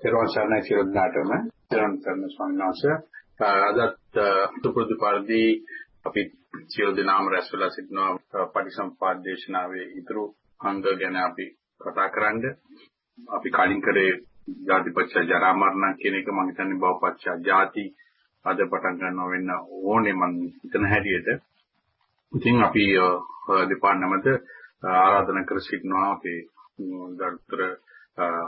තෙරුවන් සරණයි සියලු දෙනාටම තෙරුවන් සරණ ස්වාමීන් වහන්සේ. අදත් අතුපුරුදු පරිදි අපි සියලු දෙනාම රැස් වෙලා සිටිනවා පටිසම්පාද දේශනාවේ ඉතුරු අංග ගැන අපි කතා කරන්න. අපි කලින් කරේ ජාතිපච්ච ජරා මරණ කියන එක මම හිතන්නේ බවපච්ච ජාති අද පටන් ගන්නවා වෙන්න ඕනේ මම හිතන හැටියට. ඉතින් අපි දෙපා නැමත ආරාධනා කර සිටිනවා අපේ ගරුතර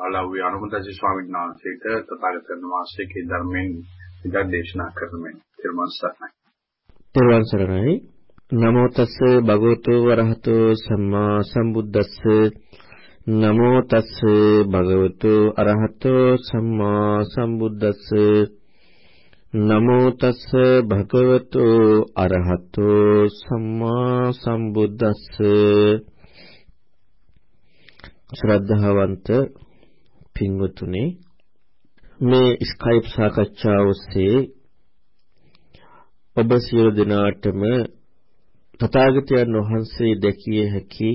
අලව්වේ අනුමතසි ස්වාමීන් වහන්සේට තථාගතයන් වහන්සේගේ ධර්මයෙන් ඉදන් දේශනා කරමින් තිරුවන් සරණයි. තිරුවන් සරණයි. නමෝ තස්ස භගවතු වරහතෝ සම්මා සම්බුද්දස්ස නමෝ තස්ස භගවතු අරහතෝ සම්මා සම්බුද්දස්ස නමෝ තස්ස භගවතු අරහතෝ සම්මා සම්බුද්දස්ස ශ්‍රද්ධාවන්ත පින්වතුනි මේ ස්කයිප් සාකච්ඡාව ඔස්සේ ඔබ සියලු දෙනාටම තථාගතයන් වහන්සේ දැකිය හැකි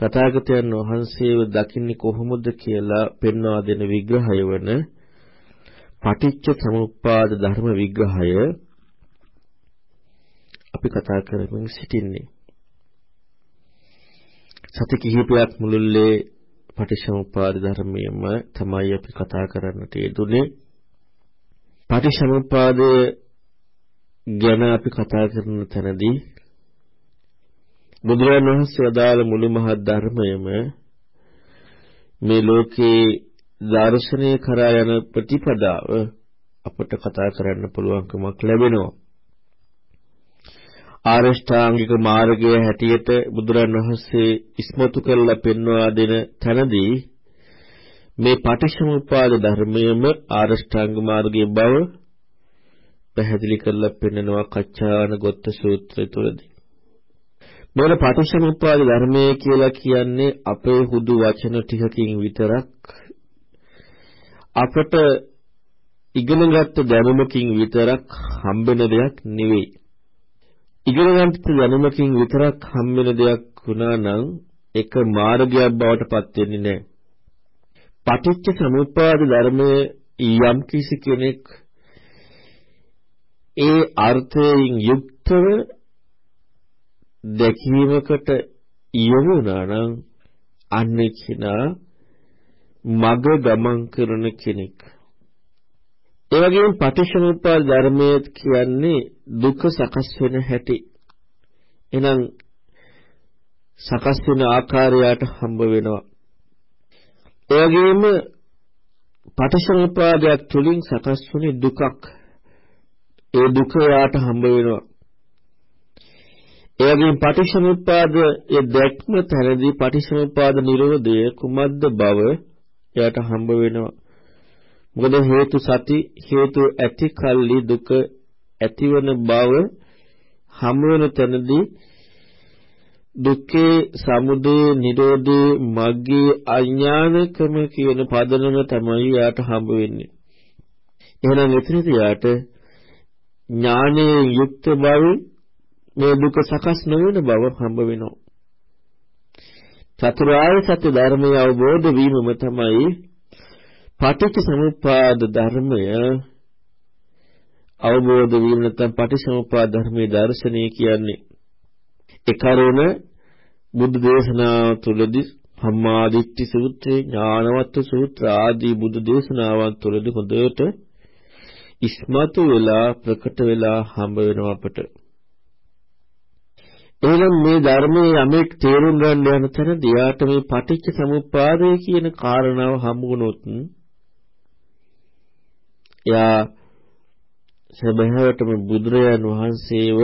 තථාගතයන් වහන්සේව දකින්නේ කොහොමද කියලා පෙන්වා දෙන විග්‍රහය වන පටිච්ච සමුප්පාද ධර්ම විග්‍රහය අපි කතා කරමින් සිටින්නේ. සති කිහිපයක් මුළුල්ලේ පටිච්චසමුප්පාද ධර්මයේම තමයි අපි කතා කරන්නට යෙදුනේ. පටිච්චසමුප්පාද ගැන අපි කතා කරන තැනදී බුදුරජාණන් වහන්සේ අදාළ මුළු මහත් ධර්මයම මේ ලෝකේ දාර්ශනික කරා යන ප්‍රතිපදාව අපට කතා කරන්න පුළුවන්කමක් ලැබෙනවා. ආරෂ්ඨාංගික මාර්ගය හැටියට බුදුරන් වහන්සේ ඉස්මතු කරලා පෙන්වා දෙන තැනදී මේ පටිච්චසමුප්පාද ධර්මයේම ආරෂ්ඨාංග මාර්ගයේ බව පැහැදිලි කරලා පෙන්නනවා කච්චාන ගොත්ත සූත්‍රය තුළදී. මෙවන පටිච්චසමුප්පාද ධර්මය කියලා කියන්නේ අපේ හුදු වචන ටිකකින් විතරක් අපට ඉගෙනගත්ත දැනුමකින් විතරක් හම්බෙන දෙයක් නෙවෙයි. ඉගෙන ගන්නට දැනුමකින් විතරක් හම්බෙන දෙයක් වුණා නම් ඒක මාර්ගයක් බවට පත් වෙන්නේ නැහැ. පටිච්ච සමුප්පාද ධර්මයේ යම් කිසි කෙනෙක් ඒ අර්ථයෙන් යුක්තව දැකීමකට යොමුනා නම් අන්නේ කිනා මග ගමන් කරන කෙනෙක්. ඒ වගේම පටිච්චසමුප්පාද ධර්මය කියන්නේ දුක සකස් වෙන හැටි. එහෙනම් සකස් වෙන ආකාරයට හම්බ වෙනවා. ඒ වගේම පටිච්චසමුප්පාදයක් තුලින් සකස් වුනේ දුකක්. ඒ දුක යාට හම්බ වෙනවා. ඒ වගේම පටිච්චසමුප්පාද ඒ දැක්ම තැනදී පටිච්චසමුප්පාද නිරෝධය කුමද්ද බව එයාට හම්බ වෙනවා. මොකද හේතු සති හේතු ඇති කල්ලි දුක ඇතිවන බව හමු වෙන තැනදී දුක්ඛේ සමුදය නිරෝධේ මග්ගේ අඥානකම කියන පදනම තමයි යාට හම්බ වෙන්නේ. එහෙනම් එතනදී යාට ඥානයේ යුක්ත බව මේ දුක සකස් නොවන බව හම්බ වෙනවා. චතුරාර්ය සත්‍ය ධර්මය අවබෝධ වීමම තමයි පටිච්ච සමුප්පාද ධර්මය අවබෝධ වීම නැත්නම් පටිච්චසමුප්පාද ධර්මයේ දර්ශනය කියන්නේ ඒ කරුණ බුද්ධ දේශනාව තුළදී සම්මාදිට්ඨි සූත්‍රේ ඥානවත්ත සූත්‍ර ආදී බුද්ධ දේශනාවන් තුළදී හොඳට ඉස්මතු වෙලා ප්‍රකට වෙලා හම්බ වෙනවා අපට. එහෙනම් මේ ධර්මයේ යමෙක් තේරුම් ගන්න යන තැන දියාට මේ පටිච්ච සමුප්පාදය කියන කාරණාව හම්බ වුණොත් එයා සැබෑවටම බුදුරජාන් වහන්සේව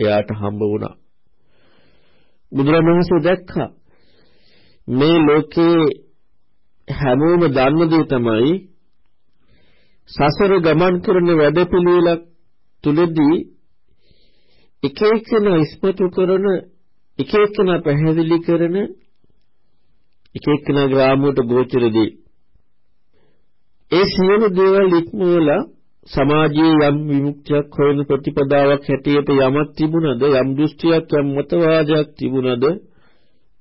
එයාට හම්බ වුණා. බුදුරජාන් වහන්සේ දැක්කා මේ ලෝකේ හැමෝම දන්න දේ තමයි සසර ගමන් කරන වැඩපිළිවෙලක් තුලදී එක එකනා ඉස්මතු කරන එක එකනා පැහැදිලි කරන එක එකනා ග්‍රාමයට ගෝචරදී ඒ සියලු දේවල් ඉක්මවලා සමාජයේ යම් විමුක්තියක් හොයන ප්‍රතිපදාවක් හැටියට යමක් තිබුණද යම් දෘෂ්ටියක් යම් මතවාදයක් තිබුණද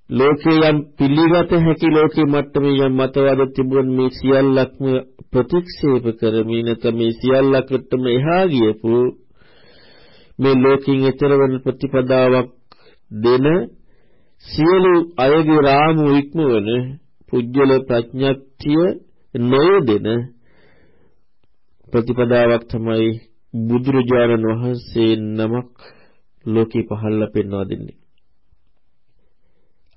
ලෝකේ යම් පිළිගත හැකි ලෝකේ මට්ටමේ යම් මතවාද තිබුණ මේ සියල්ලක්ම ප්‍රතික්ෂේප කරමින් නැත්නම් මේ සියල්ලකටම එහා ගියපු මේ ලෝකයෙන් ඈතර වෙන ප්‍රතිපදාවක් දෙන සියලු අයගේ රාමු ඉක්මවන පුජ්‍යල ප්‍රඥාක්තිය නොයදෙන ප්‍රතිපදාවක් තමයි බුදුරජාණන් වහන්සේ නමක් ලෝකේ පහළලා පෙන්වා දෙන්නේ.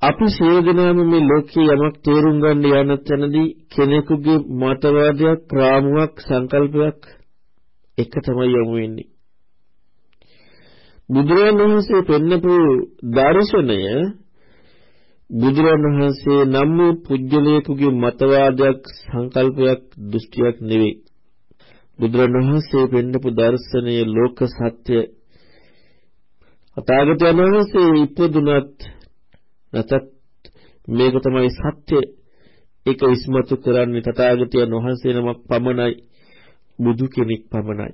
අපි සියලු දෙනාම මේ ලෝකේ යමක් තේරුම් ගන්න යන තැනදී කෙනෙකුගේ මතවාදයක්, රාමුවක්, සංකල්පයක් එක තමයි යමු වෙන්නේ. බුදුරජාණන් වහන්සේ පෙන්නපු දර්ශනය බුදුරජාණන් වහන්සේ නම් වූ පුජ්‍යලයකගේ මතවාදයක්, සංකල්පයක්, දෘෂ්ටියක් නෙවෙයි. බුදුරජාණන් වහන්සේ පෙන්නපු දර්ශනය ලෝක සත්‍ය. අතාගතයන් වහන්සේ ඉපදුනත් නැතත් මේක තමයි සත්‍ය. ඒක ඉස්මතු කරන්නේ තථාගතයන් වහන්සේ නමක් පමණයි බුදු කෙනෙක් පමණයි.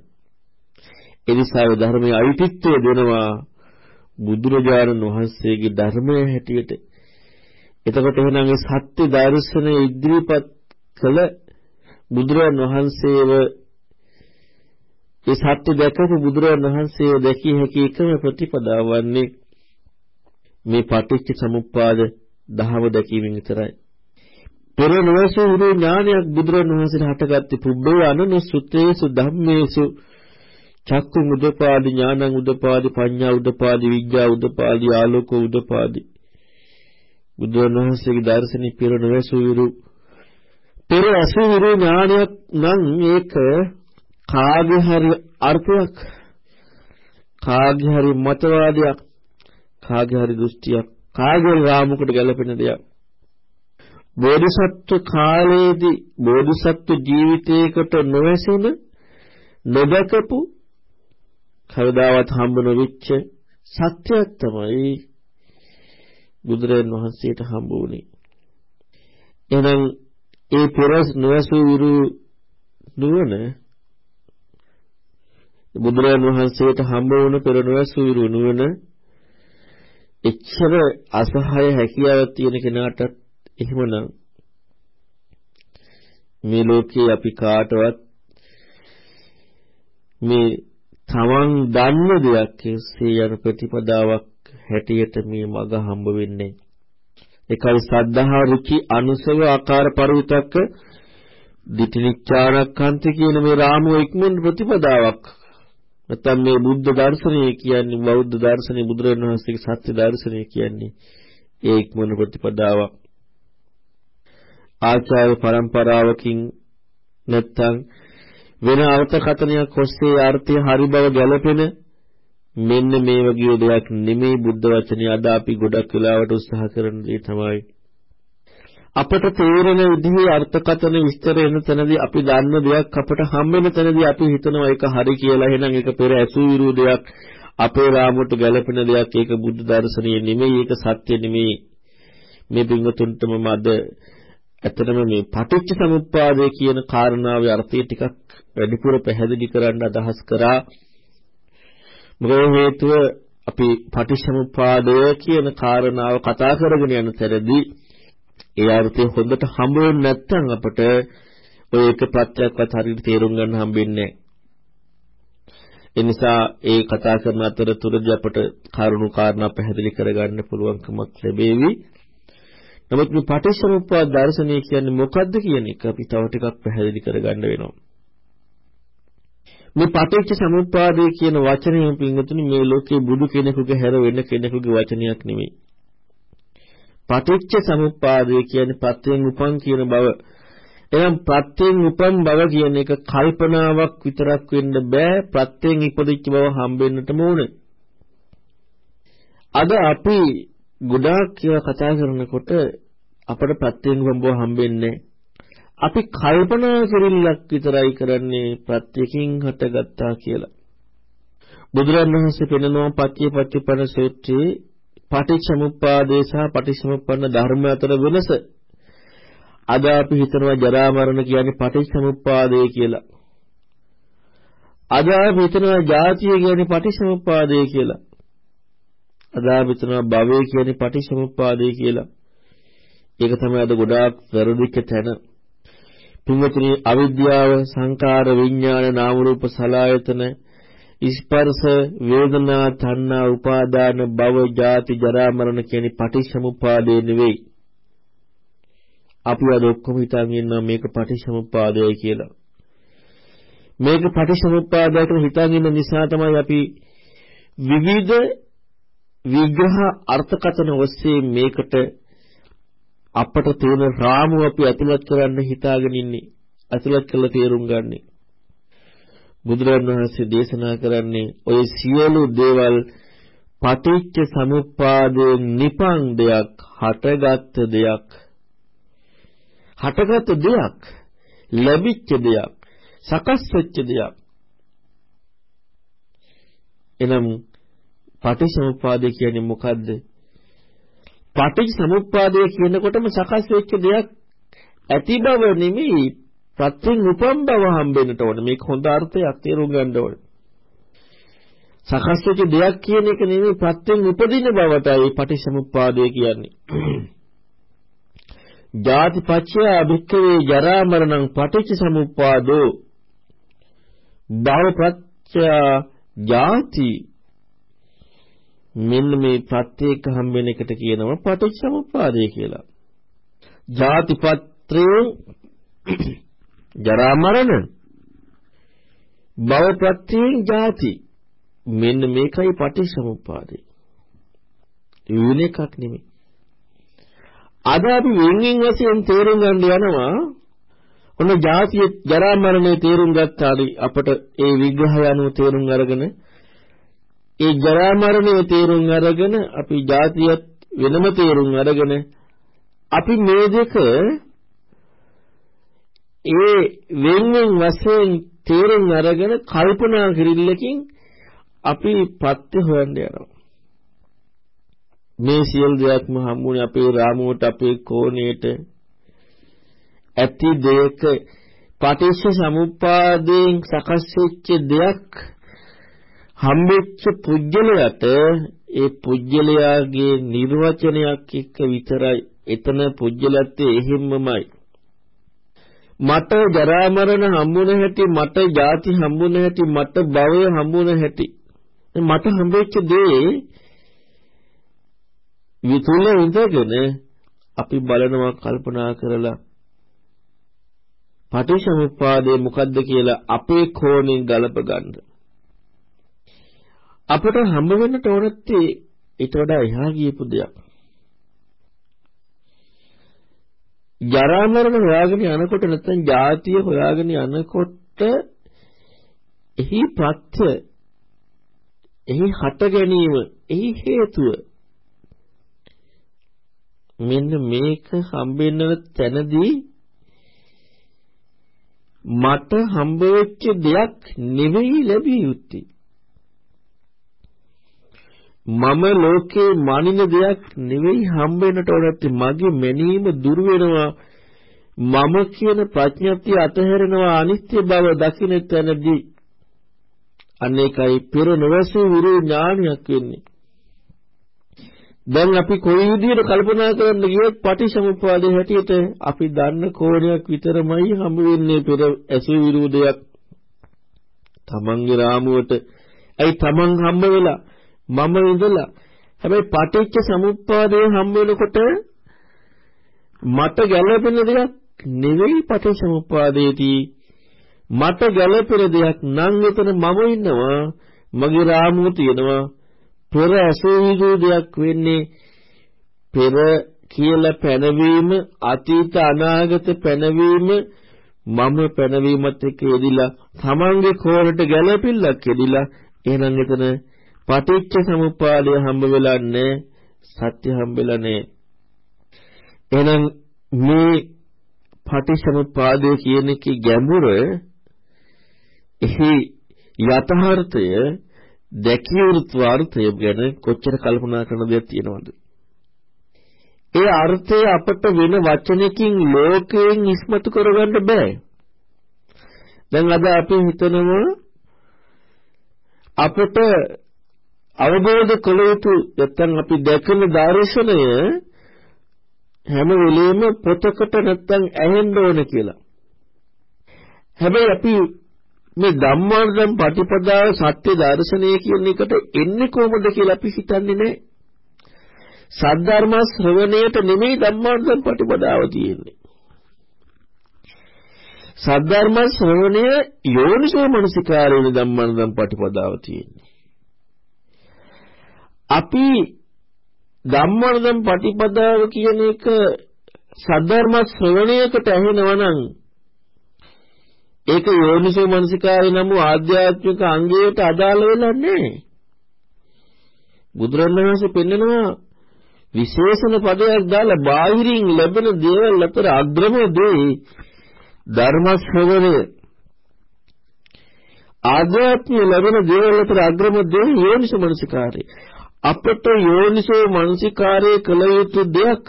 එනිසා ධර්මයේ අයිතිත්වය දෙනවා බුදුරජාණන් වහන්සේගේ ධර්මය හැටියට. එතකොට එහෙනම් ඒ සත්‍ය දර්ශනය ඉදිරිපත් කළ බුදුරජාණන් වහන්සේව ඒ සත්‍ය දැකපු බුදුරජාණන් වහන්සේව දැකිය හැකි එකම ප්‍රතිපදාව වන්නේ මේ පටිච්ච සමුප්පාද දහම දැකීමෙන් විතරයි. පෙර නොවසු වූ ඥානයක් බුදුරජාණන් වහන්සේට හටගත්තේ පුබ්බේ අනනුසුතේසු ධම්මේසු චක්කු උදපාදි ඥානං උදපාදි පඤ්ඤා උදපාදි විඥා උදපාදි ආලෝක උදපාදි බුදුරජාණන් වහන්සේගේ දර්ශනීය පෙර නොවසු වූ පෙර අසුරු ඥානයක් නම් ඒක කාගේ හරි අර්ථයක් කාගේ හරි මතවාදයක් කාගේ හරි දෘෂ්ටියක් කාගේ රාමුකට ගැලපෙන දෙයක් බෝධිසත්ව කාලයේදී බෝධිසත්ව ජීවිතයකට නොවැසෙන නොදකපු කවදාවත් හම්බ නොවිච්ච සත්‍යයක් තමයි බුදුරජාණන් වහන්සේට හම්බ වුණේ. එහෙනම් ඒ පෙර නොවැසු විරු නුවණ බුදුරජාණන් වහන්සේට හම්බ වුණ පෙර නොවැසු විරු නුවණ එච්චර අසහාය හැකියාවක් තියෙන කෙනාට එහෙමනම් මේ ලෝකේ අපි කාටවත් මේ තමන් දන්න දෙයක් එසේ යන ප්‍රතිපදාවක් හැටියට මේ මග හම්බ වෙන්නේ. ඒකයි සද්ධා රුචි අනුසව ආකාර පරිවිතක්ක දිටිනිච්ඡානක්ඛන්ති කියන මේ රාමුව ඉක්මන ප්‍රතිපදාවක් නැත්නම් මේ බුද්ධ දර්ශනය කියන්නේ බෞද්ධ දර්ශනය බුදුරජාණන් වහන්සේගේ සත්‍ය දර්ශනය කියන්නේ ඒ ඉක්මන ප්‍රතිපදාවක්. ආචාර්ය પરම්පරාවකින් නැත්නම් වෙන අර්ථකථනයක් ඔස්සේ අර්ථය හරි බව ගැලපෙන මෙන්න මේ වගේ දෙයක් නෙමෙයි බුද්ධ වචනේ අද අපි ගොඩක් වෙලාවට උත්සාහ කරන දේ තමයි අපට තේරෙන විදිහේ අර්ථකථන විස්තර එන තැනදී අපි දන්න දෙයක් අපට හම් වෙන තැනදී අපි හිතනවා ඒක හරි කියලා. එහෙනම් ඒක පෙර ඇසු විරු දෙයක් අපේ රාමුවට ගැලපෙන දෙයක්. ඒක බුද්ධ දර්ශනීය නෙමෙයි ඒක සත්‍ය නෙමෙයි. මේ පින්වතුන්ට මම අද ඇත්තටම මේ පටිච්ච සමුප්පාදය කියන කාරණාවේ අර්ථය ටිකක් වැඩිපුර පැහැදිලි කරන්න අදහස් කරා. මොකද හේතුව අපි පටිච්චසමුප්පාදය කියන කාරණාව කතා කරගෙන යන තැනදී ඒ අර්ථය හොඳට හම්බ වෙන්නේ නැත්නම් අපට ඔය එක ප්‍රත්‍යක්වත් හරියට තේරුම් ගන්න හම්බෙන්නේ නැහැ. නිසා ඒ කතා කරන අතරතුරදී අපට කරුණු කාරණා පැහැදිලි කරගන්න පුළුවන්කමක් ලැබෙවි. නමුත් මේ පටිච්චසමුප්පාද දර්ශනය කියන්නේ මොකද්ද කියන එක අපි තව ටිකක් පැහැදිලි කරගන්න වෙනවා. මේ පටිච්ච සමුප්පාදය කියන වචනයෙන් පින්වතුනි මේ ලෝකේ බුදු කෙනෙකුගේ හැර වෙන කෙනෙකුගේ වචනයක් නෙමෙයි. පටිච්ච සමුප්පාදය කියන්නේ ප්‍රත්‍යයෙන් උපන් කියන බව. එහෙනම් ප්‍රත්‍යයෙන් උපන් බව කියන එක කල්පනාවක් විතරක් වෙන්න බෑ ප්‍රත්‍යයෙන් ඉපදිච්ච බව හම්බෙන්නටම ඕන. අද අපි ගොඩාක් කියලා කතා කරනකොට අපට ප්‍රත්‍යයෙන් උපන් බව හම්බෙන්නේ අපි කල්පනා කිරිල්ලක් විතරයි කරන්නේ ප්‍රත්‍යකින් හටගත්තා කියලා. බුදුරජාණන් වහන්සේ පෙන්නනවා පත්‍ය පච්චපන සූත්‍රයේ පටිච්චසමුප්පාදේ සහ පටිච්චසමුප්පන්න ධර්ම අතර වෙනස. අද අපි හිතනවා ජරා මරණ කියන්නේ පටිච්චසමුප්පාදේ කියලා. අද අපි හිතනවා ජාතිය කියන්නේ පටිච්චසමුප්පාදේ කියලා. අද අපි හිතනවා භවය කියන්නේ පටිච්චසමුප්පාදේ කියලා. ඒක තමයි අද ගොඩාක් වැරදිච්ච තැන. පින්වතුනි අවිද්‍යාව සංකාර විඥාන නාම රූප සලආයතන ස්පර්ශ වේදනා තණ්හා උපාදාන භව ජාති ජරා මරණ කියන පටිච්චසමුප්පාදේ නෙවෙයි. අපි අද ඔක්කොම හිතන් ඉන්නවා මේක පටිච්චසමුප්පාදයයි කියලා. මේක පටිච්චසමුප්පාදය කියලා හිතන් ඉන්න නිසා තමයි අපි විවිධ විග්‍රහ අර්ථකථන ඔස්සේ මේකට අපට තියෙන රාමුව අපි ඇතුළත් කරන්න හිතාගෙන ඉන්නේ. ඇතුළත් කරලා තේරුම් ගන්නේ. බුදුරජාණන් වහන්සේ දේශනා කරන්නේ ඔය සියලු දේවල් පටිච්ච සමුප්පාදයෙන් නිපන් දෙයක් හටගත් දෙයක් හටගත් දෙයක් ලැබිච්ච දෙයක් සකස් වෙච්ච දෙයක්. එනම් පටිච්චසමුප්පාදය කියන්නේ මොකද්ද? පටිච්චසමුප්පාදය කියනකොටම සකස් වෙච්ච දෙයක් ඇති බව නෙමෙයි ප්‍රත්‍යයෙන් උපම් බව හම්බෙන්නට ඕන. මේක හොඳ අර්ථයක් තේරුම් ගන්න ඕන. සකස් වෙච්ච දෙයක් කියන එක නෙමෙයි ප්‍රත්‍යයෙන් උපදින බවටයි පටිච්චසමුප්පාදය කියන්නේ. ජාතිපච්චය භික්ඛවේ ජරා මරණං පටිච්චසමුප්පාදෝ භව ප්‍රත්‍ය ජාති මෙන්න මේ ප්‍රත්‍යේක හම්බෙන එකට කියනවා පටිච්චසමුප්පාදය කියලා. ජාතිපත්‍රයෙන් ජරා මරණ. භව ප්‍රත්‍යයෙන් ජාති. මෙන්න මේකයි පටිච්චසමුප්පාදේ වෙන එකක් නෙමෙයි. අද අපි වෙන්ගෙන් වශයෙන් තේරුම් ගන්න යනවා. ඔන්න ජාතිය ජරා මරණය තේරුම් ගත්තාලි අපට ඒ විග්‍රහය අනුව තේරුම් අරගෙන ඒ ජරා මරණය තේරුම් අරගෙන අපි ජාතියත් වෙනම තේරුම් අරගෙන අපි මේ දෙක ඒ වෙන්වෙන් වශයෙන් තේරුම් අරගෙන කල්පනා කිරිල්ලකින් අපි පත්‍ය හොයන්න යනවා. මේ සියලු දෙයක්ම හම්බුනේ අපේ රාමුවට අපේ කෝණයට. ඇති දෙයක පටිච්ච සමුප්පාදයෙන් සකස් වෙච්ච දෙයක් හම්බෙච්ච පුජ්‍යලයට ඒ පුජ්‍යලයාගේ නිර්වචනයක් එක්ක විතරයි. එතන පුජ්‍යලත්වයේ එහෙම්මමයි. මට ජරා මරණ හම්බුන හැටි මට ජාති හම්බුන හැටි මට භවය හම්බුන හැටි මට හම්බෙච්ච දේ විතුල ඉඳගෙන අපි බලනවා කල්පනා කරලා පටිච්චසමුප්පාදය මොකද්ද කියලා අපේ කෝණයෙන් ගලප ගන්න. අපට හම්බ වෙන්නට ඕනත් ඊට වඩා එහා ගියපු දෙයක්. ජරා මරණ හොයාගෙන යනකොට නැත්නම් ජාතිය හොයාගෙන යනකොට එහි ප්‍රත්‍ය එහි හට ගැනීම එහි හේතුව මෙන්න මේක හම්බෙන්න තැනදී මට හම්බ වෙච්ච දෙයක් නෙවෙයි ලැබිය යුත්තේ. මම ලෝකේ මනින දෙයක් නෙවෙයි හම්බෙන්නට ඕනත් මගේ මැනීම දුර වෙනවා. මම කියන ප්‍රඥප්තිය අතහැරෙනවා අනිත්‍ය බව දකින්න තැනදී. අනේකයි පෙර නොවැසූ විරු ඥානයක් වෙන්නේ. දැන් අපි කොයි විදිහට කල්පනා කරන්න ගියොත් පටිසමුප්පාදයේ හැටියට අපි දන්න කෝණයක් විතරමයි හම්බ වෙන්නේ පෙර ඇසූ විරුදයක් තමන්ගේ රාමුවට. ඇයි තමන් හම්බ වෙලා? මම ඉඳලා. හැබැයි පටිච්ච සමුප්පාදය හම් වෙනකොට මට ගැළපෙන දෙයක් නෙවෙයි පටිච්ච සමුප්පාදයේදී. මට ගැළපෙන දෙයක් නම් එතන මම ඉන්නවා. මගේ රාමුව තියෙනවා. පෙර අසෝවිදු දෙයක් වෙන්නේ. පෙර කියලා පැනවීම අතීත අනාගත පැනවීම මම පැනවීමත් එක්ක යෙදිලා තමන්ගේ කෝරට ගැළපිල්ලක් යෙදිලා එහෙනම් එතන පටිච්ච සමුප්පාදය හම්බ වෙලා නැහැ සත්‍ය හම්බෙලා නැහැ. එහෙනම් මේ පටිච්චසමුප්පාදය කියන එකේ ගැඹුර එහි යථාර්ථය දැකිය යුතු අර්ථය ගැන කොච්චර කල්පනා කරන දෙයක් තියෙනවද? ඒ අර්ථය අපට වෙන වචනකින් ලෝකයෙන් ඉස්මතු කරගන්න බෑ. දැන් අද අපි හිතනවා අපට අවබෝධ කළ යුතු නැත්නම් අපි දැකන දර්ශනය හැම වෙලෙම පොතකට නැත්තම් ඇහෙන්න ඕන කියලා. හැබැයි අපි මේ ධම්මානුධම් පටිපදාව සත්‍ය දර්ශනය කියන එකට එන්නේ කොහොමද කියලා අපි හිතන්නේ නැහැ. සද්ධර්ම ශ්‍රවණයට නෙමෙයි ධම්මානුධම් පටිපදාව තියෙන්නේ. සද්ධර්ම ශ්‍රවණය යෝනිසෝ මනසිකාරයේ ධම්මානුධම් පටිපදාව තියෙන්නේ. අපි ධම්මානුධම් පටිපදාව කියන එක සද්ධර්ම ශ්‍රවණයකට ඇහෙනවා නම් ඒක යෝනිසෝ මනසිකාරය නම් ආධ්‍යාත්මික අංගයට අදාළ වෙලා නැහැ. බුදුරණවහන්සේ පෙන්නනවා විශේෂණ පදයක් දාලා බාහිරින් ලැබෙන දේවල් අතර අග්‍රම දේ ධර්ම ශ්‍රවණය. ආධ්‍යාත්මික ලැබෙන දේවල් අතර අග්‍රම දේ යෝනිසෝ මනසිකාරය. අපට යෝනිසෝ මනසිකාරය කළ යුතු දෙයක්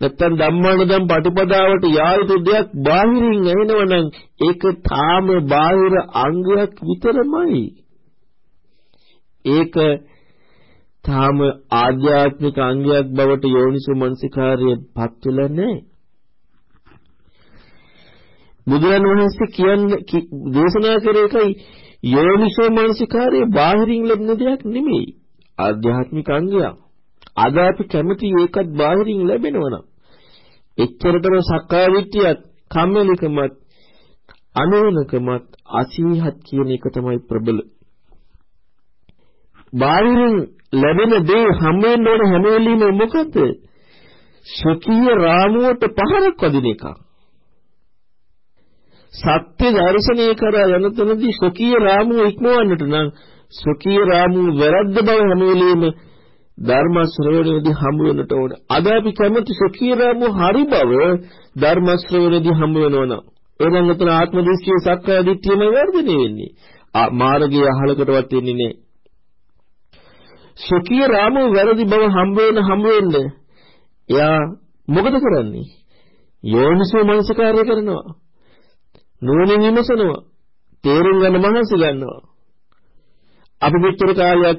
නැත්තම් ධම්මානුදම් පටිපදාවට යා යුතු දෙයක් බාහිරින් ඇහෙනවනම් ඒක තාම බාහිර අංගයක් විතරමයි. ඒක තාම ආධ්‍යාත්මික අංගයක් බවට යෝනිසෝ මනසිකාරයපත් වෙලා නැහැ. බුදුරන් වහන්සේ කියන්නේ දේශනා කරේ එකයි යෝනිසෝ මනසිකාරය බාහිරින් ලැබෙන දෙයක් නෙමෙයි. ආධ්‍යාත්මික අංගයක්. අද අපි කැමති ඒකත් බාහිරින් ලැබෙනවනම් එච්චරටම සක්කාය දිට්ඨියත් කම්මැලිකමත් අනෝනකමත් අසීහත් කියන එක තමයි ප්‍රබල. බාහිරින් ලැබෙන දේ හැම වෙන්න ඕන හැම වෙලෙම මොකද? සොකීය රාමුවට පහරක් වදින එක. සත්‍ය දර්ශනය කරා යන තැනදී සොකීය රාමුව ඉක්මවන්නට නම් සොකීය රාමුව වැරද්ද බව හැම වෙලෙම ධර්ම ශ්‍රවණයේදී හමු වෙනට ඕන. අද අපි කැමති සොකීරාමු හරි බව ධර්ම ශ්‍රවණයේදී හමු වෙනවනම් එහෙනම් එතන ආත්ම දෘෂ්ටිය සක්කාය දිට්ඨියම වර්ධනය වෙන්නේ. මාර්ගයේ අහලකටවත් එන්නේ නැහැ. සොකීරාමු වැරදි බව හම්බ වෙන හම්බ වෙන්න එයා මොකද කරන්නේ? යෝනිසෝ මනසකාරය කරනවා. නුවණින් විමසනවා. තේරුම් ගන්න මහන්සි ගන්නවා. අපි මෙච්චර කාලයක්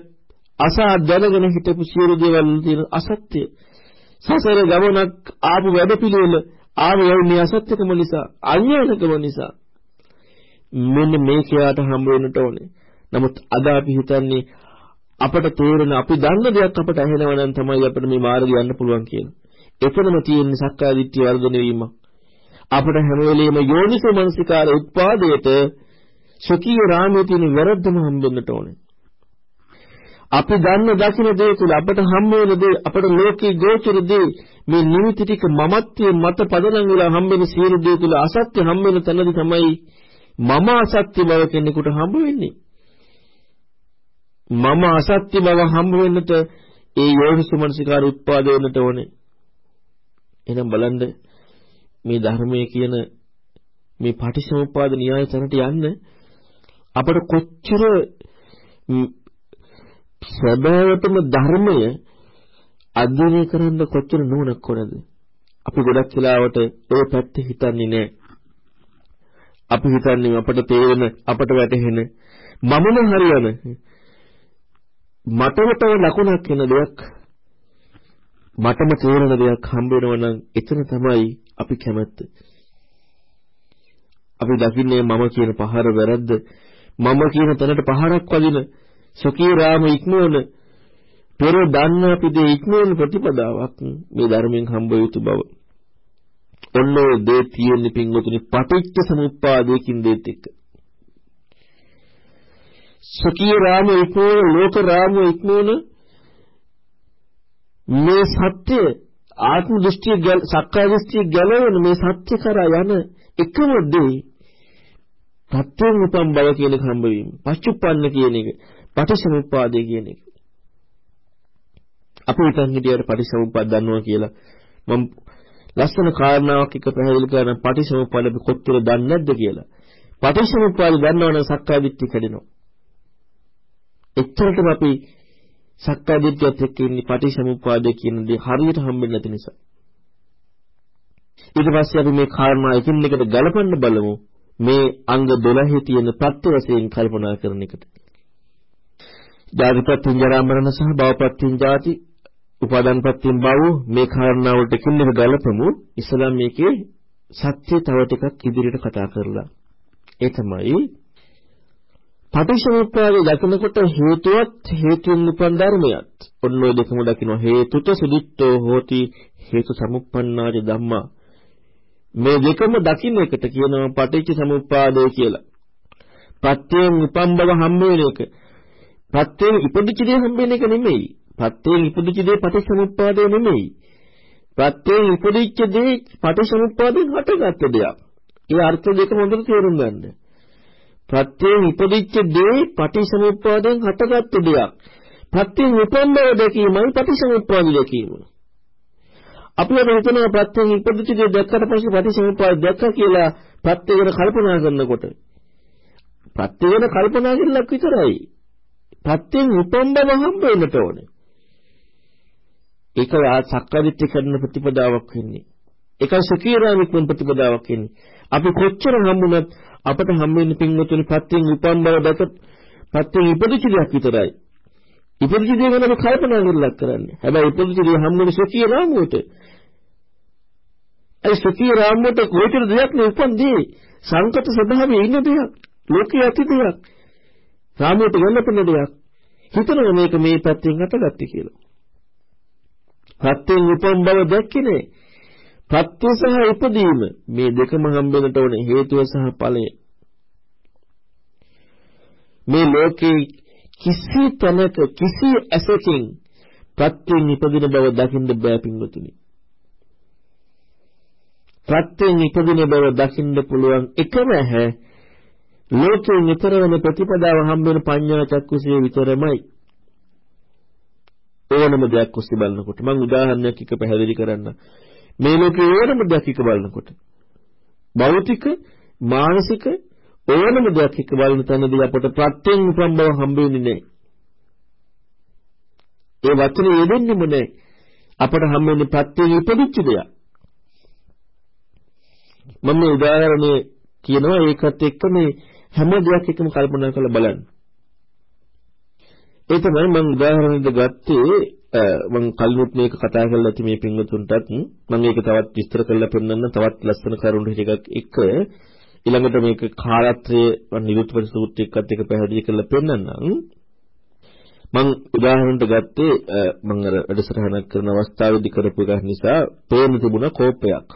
අසා දැනගෙන හිටපු සියලු දේවල් තියෙන අසත්‍ය. සසර ගමනක් ආපු වැඩපිළිවෙල ආවේ මේ අසත්‍යකම නිසා, අඥානකම නිසා. මෙන්න මේක යාට හම්බ වෙන්නට ඕනේ. නමුත් අද අපි හිතන්නේ අපට තේරෙන අපි දන්න දෙයක් අපට ඇහෙනවා නම් තමයි අපිට මේ මාර්ගය යන්න පුළුවන් කියලා. එතනම තියෙන සක්කාය දිට්ඨිය වර්ධනය වීම. අපට හැම වෙලෙම යෝනිසෝ මනසිකාර උත්පාදයට සකීය රාමයේ තියෙන වැරද්දම හම්බෙන්නට ඕනේ. අපි දන්න දකින දේ තුළ අපට හම්බ වෙන දේ අපට ලෝකේ ගෝචර දේ මේ නිමිති ටික මමත්වයේ මත පදනම් වෙලා හම්බ වෙන සියලු දේ තුළ අසත්‍ය හම්බ වෙන තැනදී තමයි මම අසත්‍ය බව කෙනෙකුට හම්බ වෙන්නේ. මම අසත්‍ය බව හම්බ වෙන්නට ඒ යෝනිසමනසිකාර උත්පාද වෙන්නට ඕනේ. එහෙනම් බලන්න මේ ධර්මයේ කියන මේ පටිච්චසමුප්පාද න්‍යාය තැනට යන්න අපට කොච්චර සැබෑවටම ධර්මය අධ්‍යයනය කරන්න කොච්චර නුවණක් ඕනද? අපි ගොඩක් වෙලාවට ඒ පැත්ත හිතන්නේ නැහැ. අපි හිතන්නේ අපට තේරෙන අපට වැටහෙන මමම හරියන මටම තව ලකුණක් වෙන දෙයක් මටම තේරෙන දෙයක් හම්බ වෙනවා නම් එතන තමයි අපි කැමැත්ත. අපි දකින්නේ මම කියන පහර වැරද්ද මම කියන තැනට පහරක් වදින සොකී රාම ඉක්මවන පෙර දන්න අපිට ඉක්මවන ප්‍රතිපදාවක් මේ ධර්මයෙන් හම්බ යුතු බව. ඔන්න ඔය දේ තියෙන්නේ පින්වතුනි පටිච්ච සමුප්පාදයකින් දෙත් එක්ක. සොකී රාම ඉක්මවන ලෝක රාම ඉක්මවන මේ සත්‍ය ආත්ම දෘෂ්ටිය සක්කාය දෘෂ්ටිය ගැලවෙන මේ සත්‍ය කරා යන එකම දේ තත්ත්වයෙන් උපම් බව කියන එක හම්බ වීම. පච්චුප්පන්න කියන එක. පටිසමුප්පාදය කියන එක. අපි හිතන් හිටියට පටිසමුප්පාද දන්නවා කියලා මම ලස්සන කාරණාවක් එක පැහැදිලි කරන පටිසමුප්පාද අපි කොච්චර දන්නේ නැද්ද කියලා. පටිසමුප්පාද දන්නවනම් සක්කාය දිට්ඨිය කැඩෙනවා. එච්චරටම අපි සක්කාය දිට්ඨියත් එක්ක ඉන්නේ පටිසමුප්පාද කියන දේ හරියට හම්බෙන්නේ නැති නිසා. ඊට පස්සේ අපි මේ කාරණා එකින් එකට ගලපන්න බලමු. මේ අංග 12 තියෙන ප්‍රත්‍ය වශයෙන් කල්පනා කරන එකට. ජාතිපත්තිං ජරා මරණ සහ භවපත්තිං ජාති උපාදාන ප්‍රත්‍යයෙන් බව මේ කාරණාවලට කින්නක ගලපමු. ඉස්ලාම් මේකේ සත්‍ය තව ටිකක් ඉදිරියට කතා කරලා. ඒ තමයි පටිච්චසමුප්පාදේ දකිනකොට හේතුවත් හේතුන් උපන් ධර්මයක්. ඔන්න ඔය දෙකම දකින්න හේතුත සුදිත්තෝ හෝති හේතු සමුප්පන්නාජ ධම්මා. මේ දෙකම දකින්න එකට කියනවා පටිච්චසමුප්පාදය කියලා. ප්‍රත්‍යයෙන් උපන් බව හම්බ වෙන එක. ප්‍රත්‍යයෙන් ඉපදිච්ච දේ හම්බ වෙන එක නෙමෙයි ප්‍රත්‍යයෙන් ඉපදිච්ච දේ පටිච්චසමුප්පාදය නෙමෙයි. ප්‍රත්‍යයෙන් ඉපදිච්ච දේ පටිච්චසමුප්පාදයෙන් හටගත්ත දෙයක්. ඒ අර්ථ දෙක හොඳට තේරුම් ගන්න. ප්‍රත්‍යයෙන් ඉපදිච්ච දේ පටිච්චසමුප්පාදයෙන් හටගත්ත දෙයක්. ප්‍රත්‍යයෙන් උපන් බව දැකීමයි පටිච්චසමුප්පාද දැකීම. අපි අද හිතනවා ප්‍රත්‍යයෙන් ඉපදිච්ච දේ දැක්කට පස්සේ පටිච්චසමුප්පාද දැක්කා කියලා ප්‍රත්‍ය ගැන කල්පනා කරනකොට ප්‍රත්‍ය ගැන කල්පනා කරලක් විතරයි. ප්‍රත්‍යයෙන් උපන් බව හම්බ වෙන්නට ඕනේ. ඒක සක්කාදිට්ඨිය කරන ප්‍රතිපදාවක් වෙන්නේ. ඒක සකීරාමික ප්‍රතිපදාවක් වෙන්නේ. අපි කොච්චර හම්බුනත් අපට හම්බෙන්නේ පින්වතුනි පත්‍යෙන් උපන් බව දැක පත්‍යෙන් ඉපදිච්ච දෙයක් විතරයි. ඉපදිච්ච දේ ගැන කල්පනා කරලා කරන්නේ. හැබැයි ඉපදිච්ච දේ හම්බුනේ සකීරාමුවට. ඒ සකීරාමුවට කොච්චර දෙයක් නේ උපන් දේ සංකත ස්වභාවයේ ඉන්න දෙයක්. ලෝකයේ ඇති දෙයක්. රාමුවට ගන්නපෙන දෙයක්. හිතනවා මේක මේ පැත්තෙන් හටගත්තේ කියලා. ප්‍රත්‍යයෙන් උපන් බව දැක්කේ නෑ. ප්‍රත්‍ය සහ ඉපදීම මේ දෙකම හම්බෙන්නට ඕනේ හේතුව සහ ඵලය. මේ ලෝකේ කිසි තැනක කිසි ඇසකින් ප්‍රත්‍යයෙන් ඉපදින බව දකින්න බෑ පින්වතුනි. ප්‍රත්‍යයෙන් ඉපදින බව දකින්න පුළුවන් එකම ඇහැ ලෝකේ නිතර වෙන ප්‍රතිපදාව හම්බෙන පඤ්ඤා චක්කුසේ විතරමයි. ඕනම දෙයක් ඔස්සේ බලනකොට මම උදාහරණයක් එක පැහැදිලි කරන්න. මේ ලෝකේ ඕනම දෙයක් එක බලනකොට භෞතික මානසික ඕනම දෙයක් එක බලන තැනදී අපට ප්‍රත්‍යයෙන් උපන් බව හම්බ වෙන්නේ නැහැ. ඒ වචනේ යෙදෙන්නෙම නැහැ. අපට හම්බ වෙන්නේ ප්‍රත්‍යයෙන් ඉපදිච්ච දෙයක්. මම මේ උදාහරණේ කියනවා ඒකත් එක්ක මේ හැම දෙයක් එකම කල්පනා කරලා බලන්න. ඒ තමයි මම උදාහරණයක් ගත්තේ මම කලිනුත් මේක කතා කරලා ඇති මේ පින්වතුන්ටත්. මම ඒක තවත් විස්තර කරලා පෙන්නන්න තවත් ලස්සන කරුණු ටිකක් එක. ඊළඟට මේක කාලත්‍රයේ නිරුත්පති සූත්‍රයකත් එක පැහැදිලි කරලා පෙන්නන්නම්. මම උදාහරණයක් ගත්තේ මම අර වැඩසටහනක් කරන අවස්ථාවේදී කරපු එකක් නිසා පේන තිබුණ කෝපයක්.